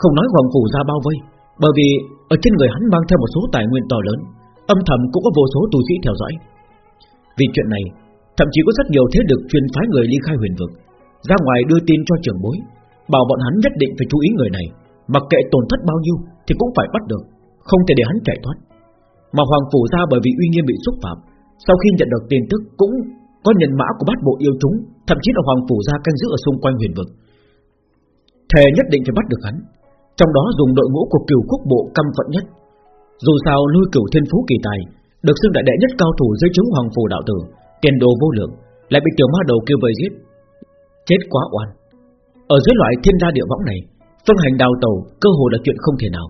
Không nói Hoàng Phủ ra bao vây, Bởi vì ở trên người hắn mang theo một số tài nguyên to lớn, Âm thầm cũng có vô số tu sĩ theo dõi. Vì chuyện này, Thậm chí có rất nhiều thế lực truyền phái người ly khai huyền vực, Ra ngoài đưa tin cho trưởng bối, Bảo bọn hắn nhất định phải chú ý người này. Mặc kệ tổn thất bao nhiêu Thì cũng phải bắt được, Không thể để hắn chạy thoát. Mà Hoàng Phủ ra bởi vì uy nghiêm bị xúc phạm, Sau khi nhận được tin tức cũng có nhận mã của bát bộ yêu chúng, Thậm chí là Hoàng Phủ ra canh giữ ở xung quanh huyền vực. Thề nhất định phải bắt được hắn, Trong đó dùng đội ngũ của cửu quốc bộ căm phận nhất. Dù sao nuôi cửu thiên phú kỳ tài, Được xưng đại đệ nhất cao thủ dưới chứng Hoàng Phủ đạo tử, Tiền đồ vô lượng, Lại bị tiểu ma đầu kêu vây giết. Chết quá oan. Ở dưới loại thiên gia địa võng này Phương hành đào tẩu, cơ hồ là chuyện không thể nào.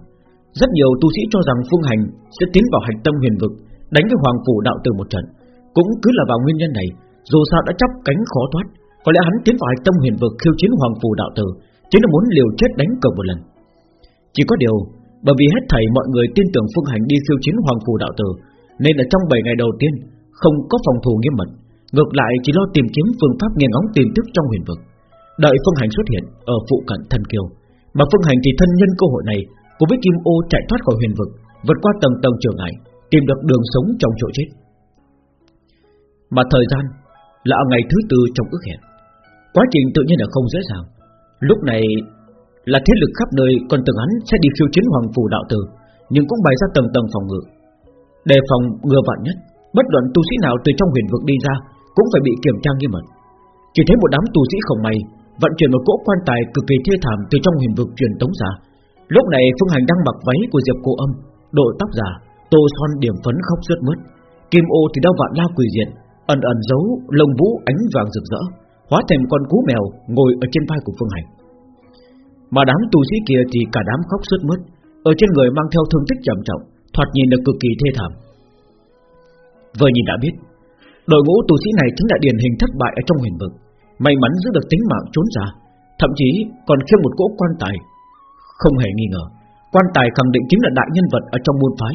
Rất nhiều tu sĩ cho rằng Phương hành Sẽ tiến vào hạch tâm huyền vực, Đánh với Hoàng Phủ đạo tử một trận. Cũng cứ là vào nguyên nhân này, Dù sao đã chắp cánh khó thoát, Có lẽ hắn tiến vào hạch tâm huyền vực khiêu chiến Hoàng Phủ đạo tử Chính là muốn liều chết đánh cược một lần. Chỉ có điều, Bởi vì hết thảy mọi người tin tưởng Phương Hành đi khiêu chiến Hoàng Phủ đạo tử Nên là trong 7 ngày đầu tiên, Không có phòng thủ nghiêm mật, Ngược lại chỉ lo tìm kiếm phương pháp nghe ngóng tin tức trong huyền vực. Đợi Phương Hành xuất hiện Ở phụ cận thần kiều mà Phương Hành thì thân nhân cơ hội này, Cùng với Kim Ô chạy thoát khỏi huyền vực, Vượt qua tầng tầng trở ngại Tìm được đường sống trong chỗ chết. Mà thời gian là ở ngày thứ tư trong ước hẹn. Quá trình tự nhiên là không dễ dàng. Lúc này là thế lực khắp nơi Còn từng hắn sẽ đi khiêu chiến hoàng phủ đạo tử Nhưng cũng bày ra tầng tầng phòng ngự. Đề phòng ngừa vạn nhất, Bất luận tu sĩ nào từ trong huyền vực đi ra Cũng phải bị kiểm tra nghiêm mật. Chỉ thấy một đám tu sĩ không may Vận chuyển một cỗ quan tài cực kỳ thê thảm Từ trong huyền vực truyền tống ra. Lúc này Phương Hành đang mặc váy của Diệp Cô Âm Đội tóc giả, tô son điểm phấn khóc rớt mướt. Kim ô thì đau vạn la quỷ diện Ẩn ẩn giấu lông vũ ánh vàng rực rỡ Hóa thành con cú mèo ngồi ở trên vai của Phương Hành. Mà đám tu sĩ kia thì cả đám khóc rớt mướt Ở trên người mang theo thương tích trầm trọng Thoạt nhìn là cực kỳ thê thảm. Vừa nhìn đã biết Đội ngũ tu sĩ này chính là điển hình thất bại ở trong huyền vực. May mắn giữ được tính mạng trốn ra, Thậm chí còn khiêng một cỗ quan tài. Không hề nghi ngờ, Quan tài khẳng định chính là đại nhân vật ở trong môn phái,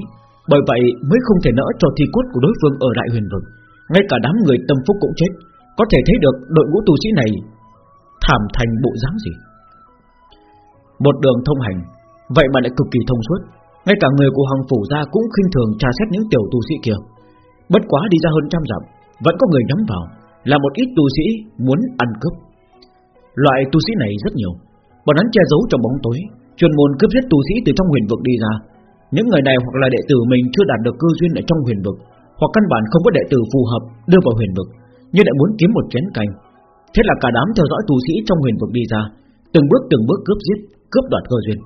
Bởi vậy mới không thể nỡ cho thi cốt của đối phương ở đại huyền vực Ngay cả đám người tâm phúc cũng chết, Có thể thấy được đội ngũ tu sĩ này Thảm thành bộ dáng gì. Một đường thông hành, Vậy mà lại cực kỳ thông suốt, Ngay cả người của Hoàng Phủ gia cũng khinh thường tra xét những tiểu tu sĩ kia. Bất quá đi ra hơn trăm dặm, Vẫn có người nhắm vào. Là một ít tu sĩ muốn ăn cướp. Loại tu sĩ này rất nhiều. Bọn hắn che giấu trong bóng tối, chuyên môn cướp giết tu sĩ từ trong huyền vực đi ra. Những người này hoặc là đệ tử mình chưa đạt được cơ duyên ở trong huyền vực, Hoặc căn bản không có đệ tử phù hợp đưa vào huyền vực, Nhưng lại muốn kiếm một chén canh. Thế là cả đám theo dõi tu sĩ trong huyền vực đi ra, Từng bước từng bước cướp giết, Cướp đoạt cơ duyên.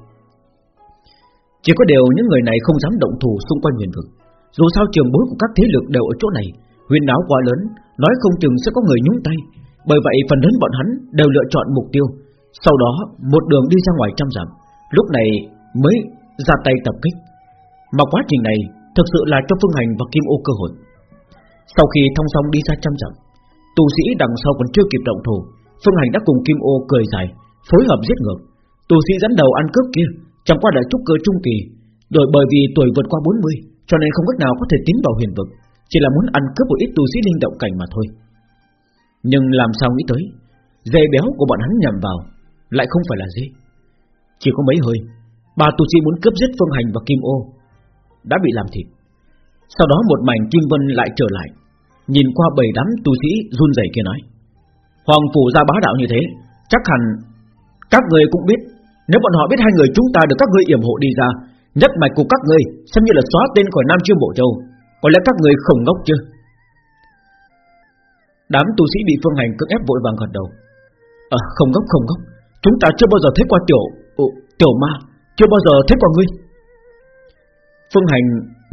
Chỉ có điều những người này không dám động thủ xung quanh huyền vực. Dù sao trường bối của các thế lực đều ở chỗ này Huyền áo quá lớn, Nói không chừng sẽ có người nhúng tay. Bởi vậy phần lớn bọn hắn đều lựa chọn mục tiêu. Sau đó, một đường đi ra ngoài trăm dặm, Lúc này mới ra tay tập kích. Mà quá trình này Thực sự là cho Phương Hành và Kim Ô cơ hội. Sau khi thông song đi ra trăm dặm, Tù sĩ đằng sau còn chưa kịp động thủ, Phương Hành đã cùng Kim Ô cười dài, Phối hợp giết ngược. Tù sĩ dẫn đầu ăn cướp kia, Chẳng qua đã trúc cơ trung kỳ, Đổi bởi vì tuổi vượt qua 40 cho nên không cách nào có thể tiến vào huyền vực. Chỉ là muốn ăn cướp một ít tu sĩ linh động cảnh mà thôi. Nhưng làm sao nghĩ tới, Dê béo của bọn hắn nhằm vào Lại không phải là gì Chỉ có mấy hơi, Bà tu sĩ muốn cướp giết Phương Hành và Kim Ô Đã bị làm thịt. Sau đó một mảnh Kim Vân lại trở lại, Nhìn qua bảy đám tu sĩ run rẩy kia nói, Hoàng phủ ra bá đạo như thế, Chắc hẳn Các người cũng biết, Nếu bọn họ biết hai người chúng ta được các ngươi yểm hộ đi ra, Nhất mạch của các ngươi Xem như là xóa tên khỏi Nam Chiêu Bộ Châu có lẽ các người không ngốc chứ. Đám tu sĩ bị phương hành cưỡng ép vội vàng gật đầu. Ờ không ngốc không ngốc. Chúng ta chưa bao giờ thấy qua tiểu ừ, Tiểu ma. Chưa bao giờ thấy qua ngươi. Phương hành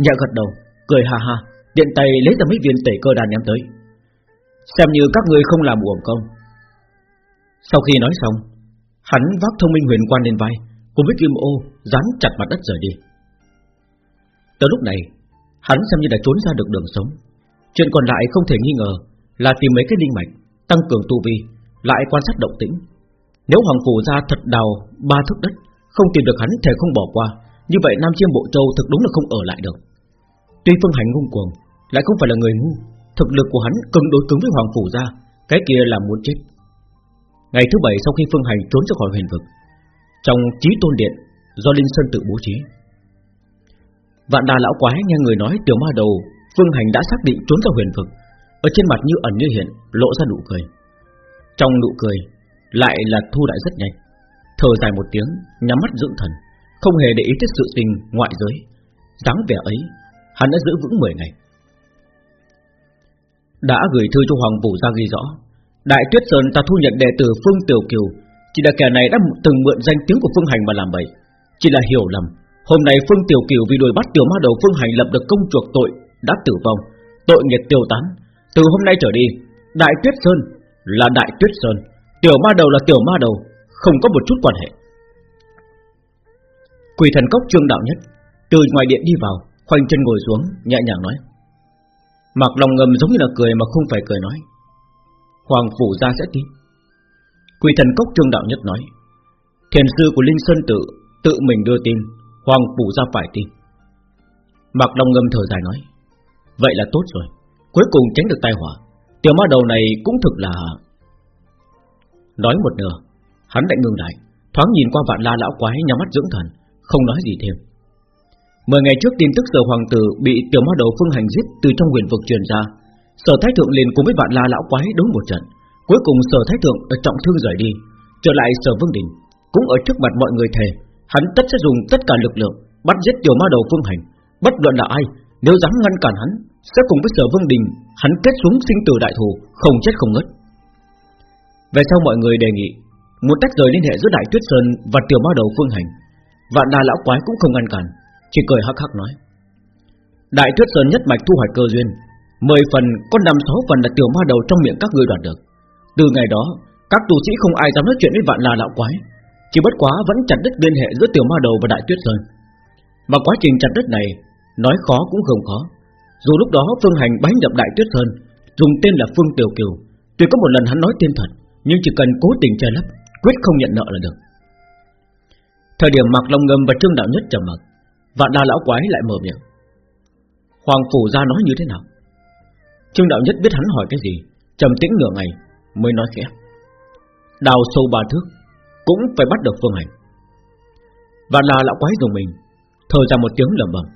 nhẹ gật đầu Cười ha ha Điện tay lấy ra mấy viên tẩy cơ đàn nhắm tới. Xem như các ngươi không làm uổng công. Sau khi nói xong Hắn vác thông minh huyền quan lên vai Cùng với kim ô Dán chặt mặt đất rời đi. Tới lúc này Hắn xem như đã trốn ra được đường sống. Chuyện còn lại không thể nghi ngờ Là tìm mấy cái linh mạch, Tăng cường tu vi, Lại quan sát động tĩnh. Nếu Hoàng Phủ ra thật đào ba thước đất, Không tìm được hắn thể không bỏ qua. Như vậy Nam Chiêm Bộ Châu thực đúng là không ở lại được. Tuy phương hành ngung cuồng, Lại không phải là người ngu, Thực lực của hắn cứng đối cứng với Hoàng Phủ ra, Cái kia là muốn chết. Ngày thứ bảy sau khi phương hành trốn ra khỏi huyền vực, trong trí tôn điện Do Linh Sơn tự bố trí Vạn đà lão quái nghe người nói tiểu ma đầu, Phương Hành đã xác định trốn ra huyền vực. Ở trên mặt như ẩn như hiện, Lộ ra nụ cười. Trong nụ cười, lại là thu đại rất nhanh. Thở dài một tiếng, Nhắm mắt dưỡng thần, Không hề để ý tới sự tình ngoại giới. Dáng vẻ ấy, Hắn đã giữ vững 10 ngày. Đã gửi thư cho Hoàng Vũ ra ghi rõ. Đại Tuyết Sơn ta thu nhận đệ tử Phương Tiểu Kiều. Chỉ là kẻ này đã từng mượn danh tiếng của Phương Hành mà làm bậy. Chỉ là hiểu lầm Hôm nay Phương Tiểu Kiều vì đuổi bắt tiểu ma đầu Phương Hành lập được công chuộc tội, Đã tử vong. Tội nghiệp tiêu tán. Từ hôm nay trở đi, Đại Tuyết Sơn là Đại Tuyết Sơn. Tiểu ma đầu là tiểu ma đầu, Không có một chút quan hệ. Quỷ thần cốc trương đạo nhất, Từ ngoài điện đi vào, Khoanh chân ngồi xuống, nhẹ nhàng nói. Mặc lòng ngầm giống như là cười mà không phải cười nói. Hoàng phủ ra sẽ tin. Quỷ thần cốc trương đạo nhất nói. Thiền sư của Linh Sơn Tự Tự mình đưa tin. Hoàng phủ ra phải tin. Mạc Long ngâm thở dài nói, Vậy là tốt rồi, Cuối cùng tránh được tai họa. Tiểu ma đầu này cũng thực là Nói một nửa, Hắn lại ngừng lại, Thoáng nhìn qua vạn la lão quái nhắm mắt dưỡng thần, Không nói gì thêm. Mười ngày trước tin tức giờ hoàng tử Bị tiểu ma đầu phương hành giết từ trong quyền vực truyền ra, Sở Thái Thượng liền cùng với vạn la lão quái đấu một trận. Cuối cùng Sở Thái Thượng ở trọng thương rời đi, Trở lại Sở Vương Đình, Cũng ở trước mặt mọi người thề Hắn tất sẽ dùng tất cả lực lượng Bắt giết tiểu ma đầu phương hành. Bất luận là ai, Nếu dám ngăn cản hắn, Sẽ cùng với Sở Vương Đình, Hắn kết xuống sinh tử đại thù, Không chết không ngất. Về sau mọi người đề nghị Muốn tách rời liên hệ giữa Đại Tuyết Sơn Và tiểu ma đầu phương hành. Vạn đa lão quái cũng không ngăn cản, Chỉ cười hắc hắc nói. Đại Tuyết Sơn nhất mạch thu hoạch cơ duyên, Mười phần có năm sáu phần là tiểu ma đầu trong miệng các ngươi đoạt được. Từ ngày đó, Các tu sĩ không ai dám nói chuyện với vạn la lão quái. Chỉ bất quá vẫn chặt đứt liên hệ giữa tiểu ma đầu và đại tuyết sơn. Mà quá trình chặt đứt này, Nói khó cũng không khó. Dù lúc đó Phương Hành bái nhập đại tuyết sơn, Dùng tên là Phương Tiểu Kiều, Tuy có một lần hắn nói tên thật, Nhưng chỉ cần cố tình che lấp, Quyết không nhận nợ là được. Thời điểm mặc Long Ngâm và Trương Đạo Nhất trầm mặc, Vạn đa lão quái lại mở miệng. Hoàng Phủ ra nói như thế nào? Trương Đạo Nhất biết hắn hỏi cái gì, trầm tĩnh nửa ngày Mới nói khẽ. Đào sâu ba thước cũng phải bắt được phương hành. Và là lão quái dùng mình, Thở ra một tiếng lầm bầm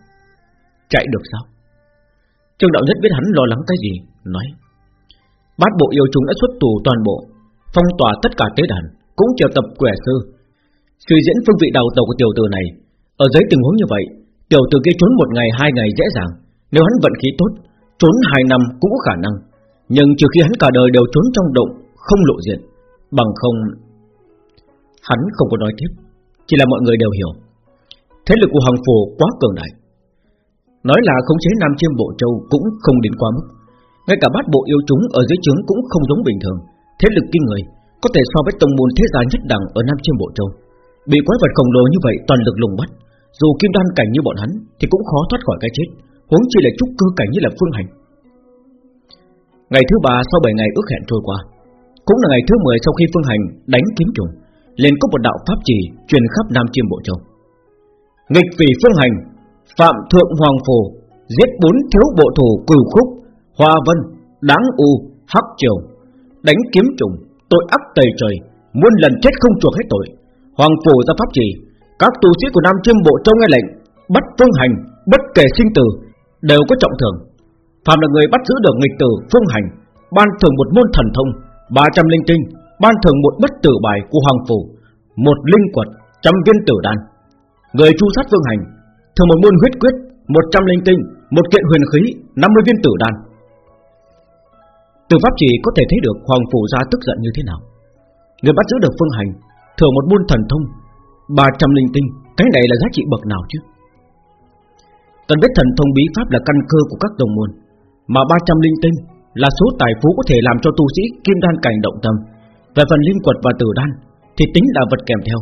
Chạy được sao? Trương Đạo Nhất biết hắn lo lắng cái gì, Nói. Bát bộ yêu chúng đã xuất tù toàn bộ, Phong tỏa tất cả tế đàn, Cũng triệu tập quẻ sư. Suy diễn phương vị đầu tàu của tiểu tử này, Ở dưới tình huống như vậy, Tiểu tử kia trốn một ngày, hai ngày dễ dàng. Nếu hắn vận khí tốt, Trốn hai năm cũng có khả năng. Nhưng trừ khi hắn cả đời đều trốn trong động, Không lộ diện. Bằng không Hắn không có nói tiếp Chỉ là mọi người đều hiểu. Thế lực của Hoàng Phù quá cường đại. Nói là khống chế Nam Chiêm Bộ Châu Cũng không đến quá mức. Ngay cả bát bộ yêu chúng ở dưới trướng cũng không giống bình thường. Thế lực kinh người Có thể so với tông môn thế gia nhất đẳng Ở Nam Chiêm Bộ Châu. Bị quái vật khổng lồ như vậy toàn lực lùng bắt Dù kim đan cảnh như bọn hắn Thì cũng khó thoát khỏi cái chết huống chi là trúc cơ cảnh như là phương hành. Ngày thứ ba sau 7 ngày ước hẹn trôi qua, cũng là ngày thứ 10 sau khi phương hành đánh kiếm trùng, liền có một đạo pháp trì truyền khắp Nam Chiêm Bộ Châu. Nghịch vì phương hành, phạm thượng hoàng phù, giết bốn thiếu bộ thủ cửu khúc, hoa vân, đáng u, hắc triều, đánh kiếm trùng, tội ác tày trời, muôn lần chết không chuộc hết tội. Hoàng phù ra pháp trì các tu sĩ của Nam Chiêm Bộ Châu nghe lệnh, bắt phương hành, bất kể sinh tử, đều có trọng thưởng. Phạm là người bắt giữ được nghịch tử phương hành, ban thưởng một môn thần thông, 300 linh tinh, ban thưởng một bất tử bài của hoàng phủ, một linh quật, trăm viên tử đan. Người chu sát phương hành, thưởng một môn huyết quyết, 100 linh tinh, một kiện huyền khí, 50 viên tử đan. Từ pháp chỉ có thể thấy được hoàng phủ gia tức giận như thế nào. Người bắt giữ được phương hành, thưởng một môn thần thông, 300 linh tinh, cái này là giá trị bậc nào chứ? Cần biết thần thông bí pháp là căn cơ của các đồng môn Mà 300 linh tinh Là số tài phú có thể làm cho tu sĩ Kim đan cảnh động tâm về phần linh quật và tử đan Thì tính là vật kèm theo.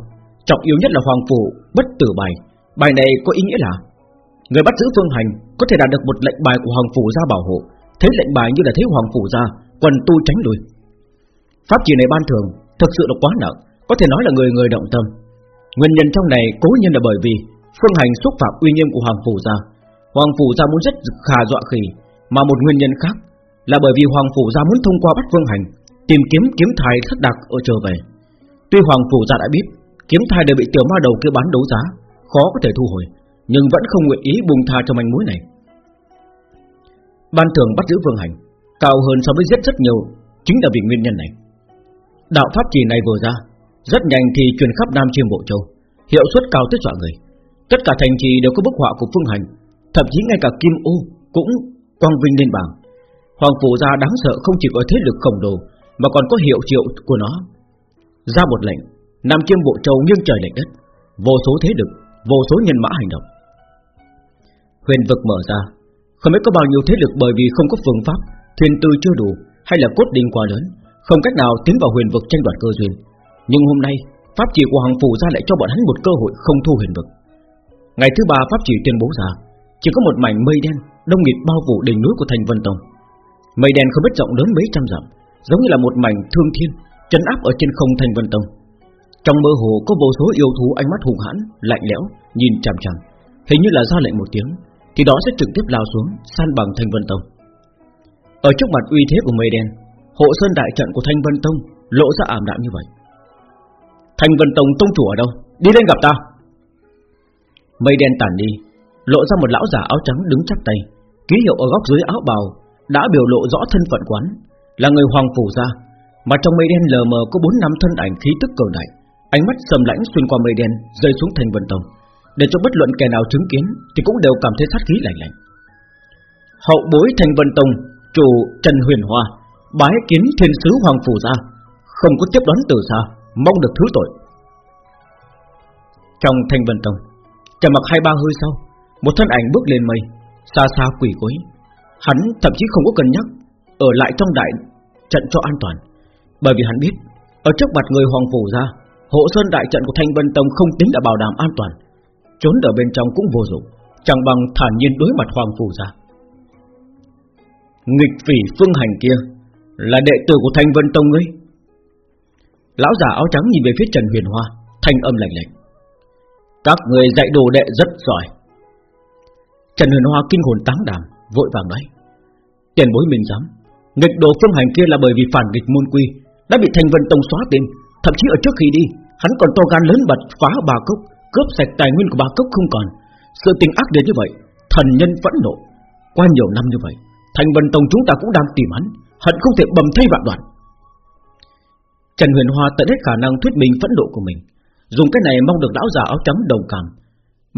Trọng yếu nhất là hoàng phủ bất tử bài. Bài này có ý nghĩa là Người bắt giữ phương hành có thể đạt được một lệnh bài của hoàng phủ ra bảo hộ. Thế lệnh bài như là thấy hoàng phủ ra Quần tu tránh lui. Pháp chỉ này ban thường Thực sự là quá nặng Có thể nói là người người động tâm. Nguyên nhân trong này cố nhiên là bởi vì Phương hành xúc phạm uy nghiêm của hoàng phủ ra. Hoàng phủ gia muốn rất khà dọa khỉ, mà một nguyên nhân khác là bởi vì hoàng phủ gia muốn thông qua bắt phương hành tìm kiếm kiếm thai thất đặc ở trở về. Tuy hoàng phủ gia đã biết kiếm thai đều bị tiểu ma đầu kia bán đấu giá, khó có thể thu hồi, nhưng vẫn không nguyện ý buông tha cho manh mối này. Ban thường bắt giữ phương hành cao hơn so với rất rất nhiều, chính là vì nguyên nhân này. Đạo pháp chỉ này vừa ra, rất nhanh thì truyền khắp Nam Chiêm Bộ Châu, hiệu suất cao tới dọa người. Tất cả thành trì đều có bức họa của phương hành Thậm chí ngay cả Kim Ô Cũng quang vinh lên bảng Hoàng phủ gia đáng sợ không chỉ có thế lực khổng lồ mà còn có hiệu triệu của nó. Ra một lệnh Nam chiêm bộ châu nghiêng trời lệch đất Vô số thế lực Vô số nhân mã hành động. Huyền vực mở ra Không biết có bao nhiêu thế lực bởi vì không có phương pháp Thuyền tư chưa đủ Hay là cốt đình quá lớn Không cách nào tiến vào huyền vực tranh đoạt cơ duyên. Nhưng hôm nay Pháp chỉ của Hoàng Phủ ra lại cho bọn hắn một cơ hội không thu huyền vực. Ngày thứ ba Pháp chỉ tuyên bố ra chỉ có một mảnh mây đen đông nghịt bao phủ đỉnh núi của Thành Vân Tông. Mây đen không biết rộng lớn mấy trăm dặm, giống như là một mảnh thương thiên chấn áp ở trên không Thành Vân Tông. Trong mơ hồ có vô số yêu thú ánh mắt hùng hãn, lạnh lẽo, nhìn chằm chằm, hình như là ra lệnh một tiếng, thì đó sẽ trực tiếp lao xuống, san bằng Thành Vân Tông. Ở trước mặt uy thế của mây đen, hộ sơn đại trận của Thanh Vân Tông lộ ra ảm đạm như vậy. Thanh Vân Tông tông chủ ở đâu? Đi lên gặp ta. Mây đen tản đi, lộ ra một lão giả áo trắng đứng chắc tay, ký hiệu ở góc dưới áo bào đã biểu lộ rõ thân phận quán, là người hoàng phủ gia, mà trong mây đen lờ mờ có bốn năm thân ảnh khí tức cường đại, ánh mắt sầm lãnh xuyên qua mây đen rơi xuống thành vân tông, để cho bất luận kẻ nào chứng kiến thì cũng đều cảm thấy sát khí lạnh lạnh. Hậu bối thành vân tông, chủ Trần Huyền Hoa, bái kiến thiên sứ hoàng phủ gia, không có tiếp đón từ xa, mong được thứ tội. Trong thanh vân tông, trầm mặc hai ba hơi sau, một thân ảnh bước lên mây, xa xa quỷ gối. Hắn thậm chí không có cân nhắc ở lại trong đại trận cho an toàn, bởi vì hắn biết ở trước mặt người hoàng phủ ra, hộ sơn đại trận của thanh vân tông không tính là bảo đảm an toàn, trốn ở bên trong cũng vô dụng, chẳng bằng thản nhiên đối mặt hoàng phủ ra. Nghịch phỉ phương hành kia là đệ tử của thanh vân tông ấy Lão già áo trắng nhìn về phía Trần Huyền Hoa, thanh âm lạnh lạnh. Các người dạy đồ đệ rất giỏi Trần Huyền Hoa kinh hồn táng đảm Vội vàng nói Tiền bối mình dám Nghịch đồ phương hành kia là bởi vì phản nghịch môn quy, Đã bị thành Vân Tông xóa tên. Thậm chí ở trước khi đi, Hắn còn to gan lớn bật phá bà cốc, Cướp sạch tài nguyên của bà cốc không còn. Sự tình ác đến như vậy, Thần nhân vẫn nộ. Qua nhiều năm như vậy, thành Vân Tông chúng ta cũng đang tìm hắn, Hận không thể bầm thay vạn đoạn Trần Huyền Hoa tận hết khả năng thuyết minh phẫn nộ của mình, Dùng cái này mong được lão già áo trắng đồng cảm.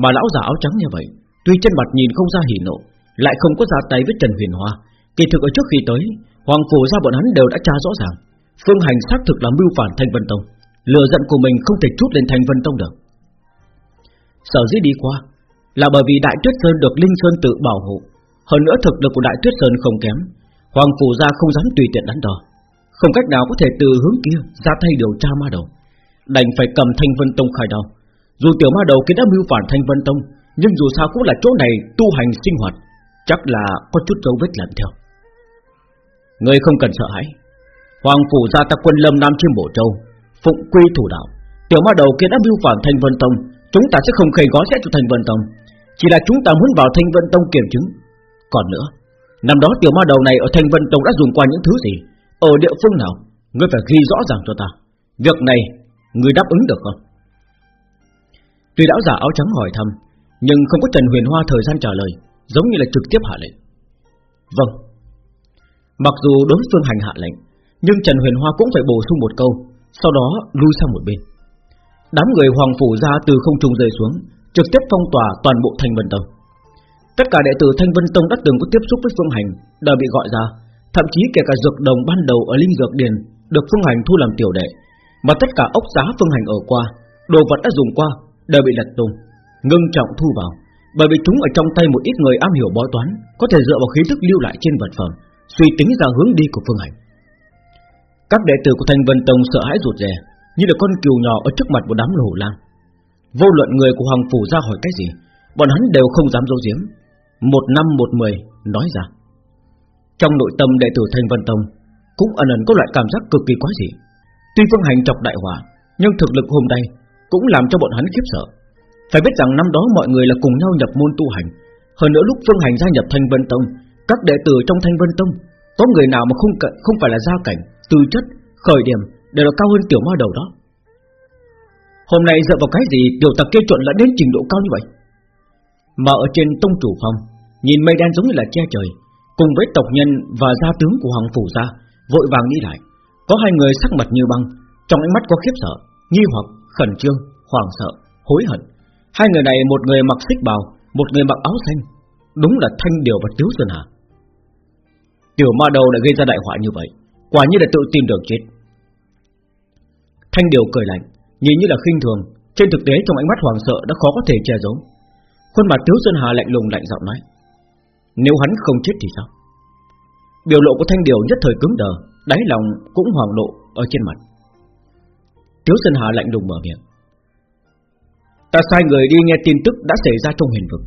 Mà lão già áo trắng như vậy, Tuy chân mặt nhìn không ra hỉ nộ, Lại không có ra tay với Trần Huyền Hoa Kỳ thực ở trước khi tới, Hoàng phủ ra bọn hắn đều đã tra rõ ràng. Phương hành xác thực là mưu phản Thanh Vân Tông. Lừa giận của mình không thể chút lên Thanh Vân Tông được. Sở dĩ đi qua Là bởi vì Đại Tuyết Sơn được Linh Sơn tự bảo hộ. Hơn nữa thực lực của Đại Tuyết Sơn không kém, Hoàng phủ ra không dám tùy tiện đánh đo. Không cách nào có thể từ hướng kia ra tay điều tra ma đầu. Đành phải cầm Thanh Vân Tông khai đao. Dù tiểu ma đầu kia đã mưu phản Thanh Vân Tông, Nhưng dù sao cũng là chỗ này tu hành sinh hoạt, Chắc là có chút dấu vết làm theo. Người không cần sợ hãi. Hoàng phủ gia ta quân lâm Nam Chiêm Bổ Châu, Phụng quy thủ đạo. Tiểu ma đầu kia đã mưu phản Thanh Vân Tông, Chúng ta sẽ không khề gói xét cho Thanh Vân Tông. Chỉ là chúng ta muốn vào Thanh Vân Tông kiểm chứng. Còn nữa, Năm đó tiểu ma đầu này ở Thanh Vân Tông đã dùng qua những thứ gì? Ở địa phương nào? Ngươi phải ghi rõ ràng cho ta. Việc này, ngươi đáp ứng được không? Tuy lão giả áo trắng hỏi thăm, Nhưng không có Trần Huyền Hoa thời gian trả lời, Giống như là trực tiếp hạ lệnh. Vâng. Mặc dù đối phương hành hạ lệnh, Nhưng Trần Huyền Hoa cũng phải bổ sung một câu, Sau đó lui sang một bên. Đám người hoàng phủ ra từ không trung rơi xuống, Trực tiếp phong tỏa toàn bộ Thanh Vân Tông. Tất cả đệ tử Thanh Vân Tông đã từng có tiếp xúc với Phương Hành, Đều bị gọi ra, Thậm chí kể cả dược đồng ban đầu ở Linh Dược Điền Được Phương Hành thu làm tiểu đệ, mà tất cả ốc giá phương hành ở qua, Đồ vật đã dùng qua, đều bị lật tung, Ngưng trọng thu vào, Bởi vì chúng ở trong tay một ít người am hiểu bói toán, Có thể dựa vào khí thức lưu lại trên vật phẩm. Suy tính ra hướng đi của phương hành. Các đệ tử của Thanh Vân Tông sợ hãi rụt rè Như là con cừu nhỏ ở trước mặt một đám lhồ lang. Vô luận người của Hoàng Phủ ra hỏi cái gì Bọn hắn đều không dám giấu giếm. Một năm một mười nói ra. Trong nội tâm đệ tử Thanh Vân Tông Cũng ẩn ẩn có loại cảm giác cực kỳ quái dị. Tuy Phương Hành chọc đại hỏa, nhưng thực lực hôm nay cũng làm cho bọn hắn khiếp sợ. Phải biết rằng năm đó mọi người là cùng nhau nhập môn tu hành, hơn nữa lúc Phương Hành gia nhập Thanh Vân Tông, các đệ tử trong Thanh Vân Tông có người nào mà không không phải là gia cảnh, tư chất, khởi điểm đều là cao hơn tiểu ma đầu đó. Hôm nay dựa vào cái gì tiểu tặc kia chuẩn đã đến trình độ cao như vậy? Mà ở trên tông chủ phòng, nhìn mây đen giống như là che trời, cùng với tộc nhân và gia tướng của hoàng phủ gia vội vàng đi lại. Có hai người sắc mặt như băng Trong ánh mắt có khiếp sợ, nghi hoặc, khẩn trương, hoảng sợ, hối hận Hai người này một người mặc xích bào Một người mặc áo xanh Đúng là Thanh Điều và Tiếu Sơn Hà Tiểu ma đầu đã gây ra đại họa như vậy, Quả như là tự tìm đường chết. Thanh Điều cười lạnh, Nhìn như là khinh thường, Trên thực tế trong ánh mắt hoàng sợ đã khó có thể che giấu. Khuôn mặt Tiếu Sơn Hà lạnh lùng lạnh giọng nói, Nếu hắn không chết thì sao? Biểu lộ của Thanh Điều nhất thời cứng đờ, Đáy lòng cũng hoàng lộ ở trên mặt. Tiếu Sơn Hà lạnh lùng mở miệng, Ta sai người đi nghe tin tức đã xảy ra trong huyền vực.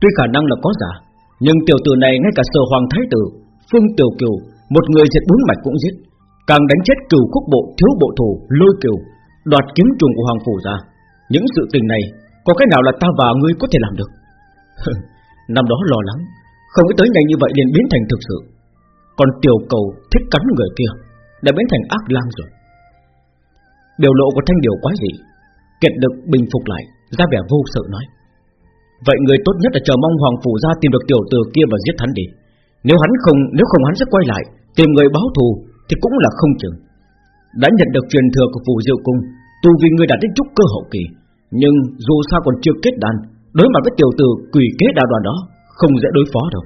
Tuy khả năng là có giả, Nhưng tiểu tử này ngay cả sở hoàng thái tử Phương Tiểu Kiều, Một người diệt bốn mạch cũng giết. Càng đánh chết cửu quốc bộ, thiếu bộ thủ Lôi kiều, Đoạt kiếm trùng của hoàng phủ ra. Những sự tình này, Có cái nào là ta và ngươi có thể làm được? Năm đó lo lắng, Không có tới nhanh như vậy liền biến thành thực sự. Còn tiểu cầu thích cắn người kia, Đã biến thành ác lang rồi. Điều lộ của thanh điều quá dị, Kiệt được bình phục lại, ra vẻ vô sự nói. Vậy người tốt nhất là chờ mong Hoàng Phủ ra tìm được tiểu tử kia và giết hắn đi. Nếu hắn không, Nếu không hắn sẽ quay lại, Tìm người báo thù Thì cũng là không chừng. Đã nhận được truyền thừa của phù diệu cung, Tu vì người đã đến trúc cơ hậu kỳ, Nhưng dù sao còn chưa kết đàn Đối mặt với tiểu tử quỷ kế đa đoàn đó, Không dễ đối phó đâu.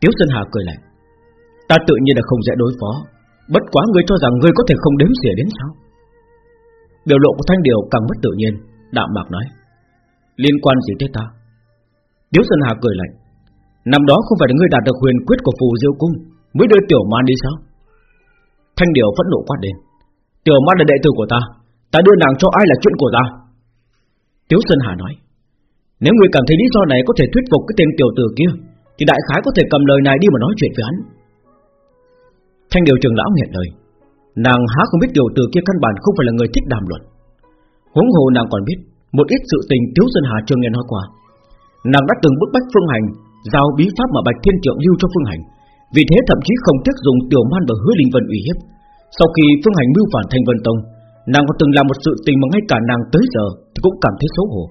Tiếu Sơn Hà cười lạnh, Ta tự nhiên là không dễ đối phó, Bất quá ngươi cho rằng ngươi có thể không đếm xỉa đến sao? Biểu lộ của Thanh Điều càng mất tự nhiên, Đạm mạc nói, Liên quan gì tới ta? Tiếu Sơn Hà cười lạnh Năm đó không phải là ngươi đạt được huyền quyết của phù diêu cung, Mới đưa tiểu man đi sao? Thanh điểu phẫn nộ quát đến Tiểu man là đệ tử của ta Ta đưa nàng cho ai là chuyện của ta? Tiếu Sơn Hà nói. Nếu ngươi cảm thấy lý do này có thể thuyết phục cái tên tiểu tử kia, Thì đại khái có thể cầm lời này đi mà nói chuyện với hắn. Thanh điều trường lão nghẹn lời. Nàng há không biết tiểu tử kia căn bản không phải là người thích đàm luận. Huống hồ nàng còn biết, Một ít sự tình Tiếu Sơn Hà chưa nghe nói qua. Nàng đã từng bức bách Phương Hành Giao bí pháp mà Bạch Thiên Trượng lưu cho Phương Hành. Vì thế thậm chí không tiếc dùng tiểu man và hứa linh vân uy hiếp. Sau khi Phương Hành mưu phản Thanh Vân Tông, Nàng có từng làm một sự tình mà ngay cả nàng tới giờ Thì cũng cảm thấy xấu hổ.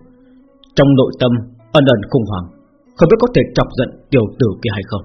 Trong nội tâm ẩn ẩn khủng hoảng, Không biết có thể chọc giận tiểu tử kia hay không.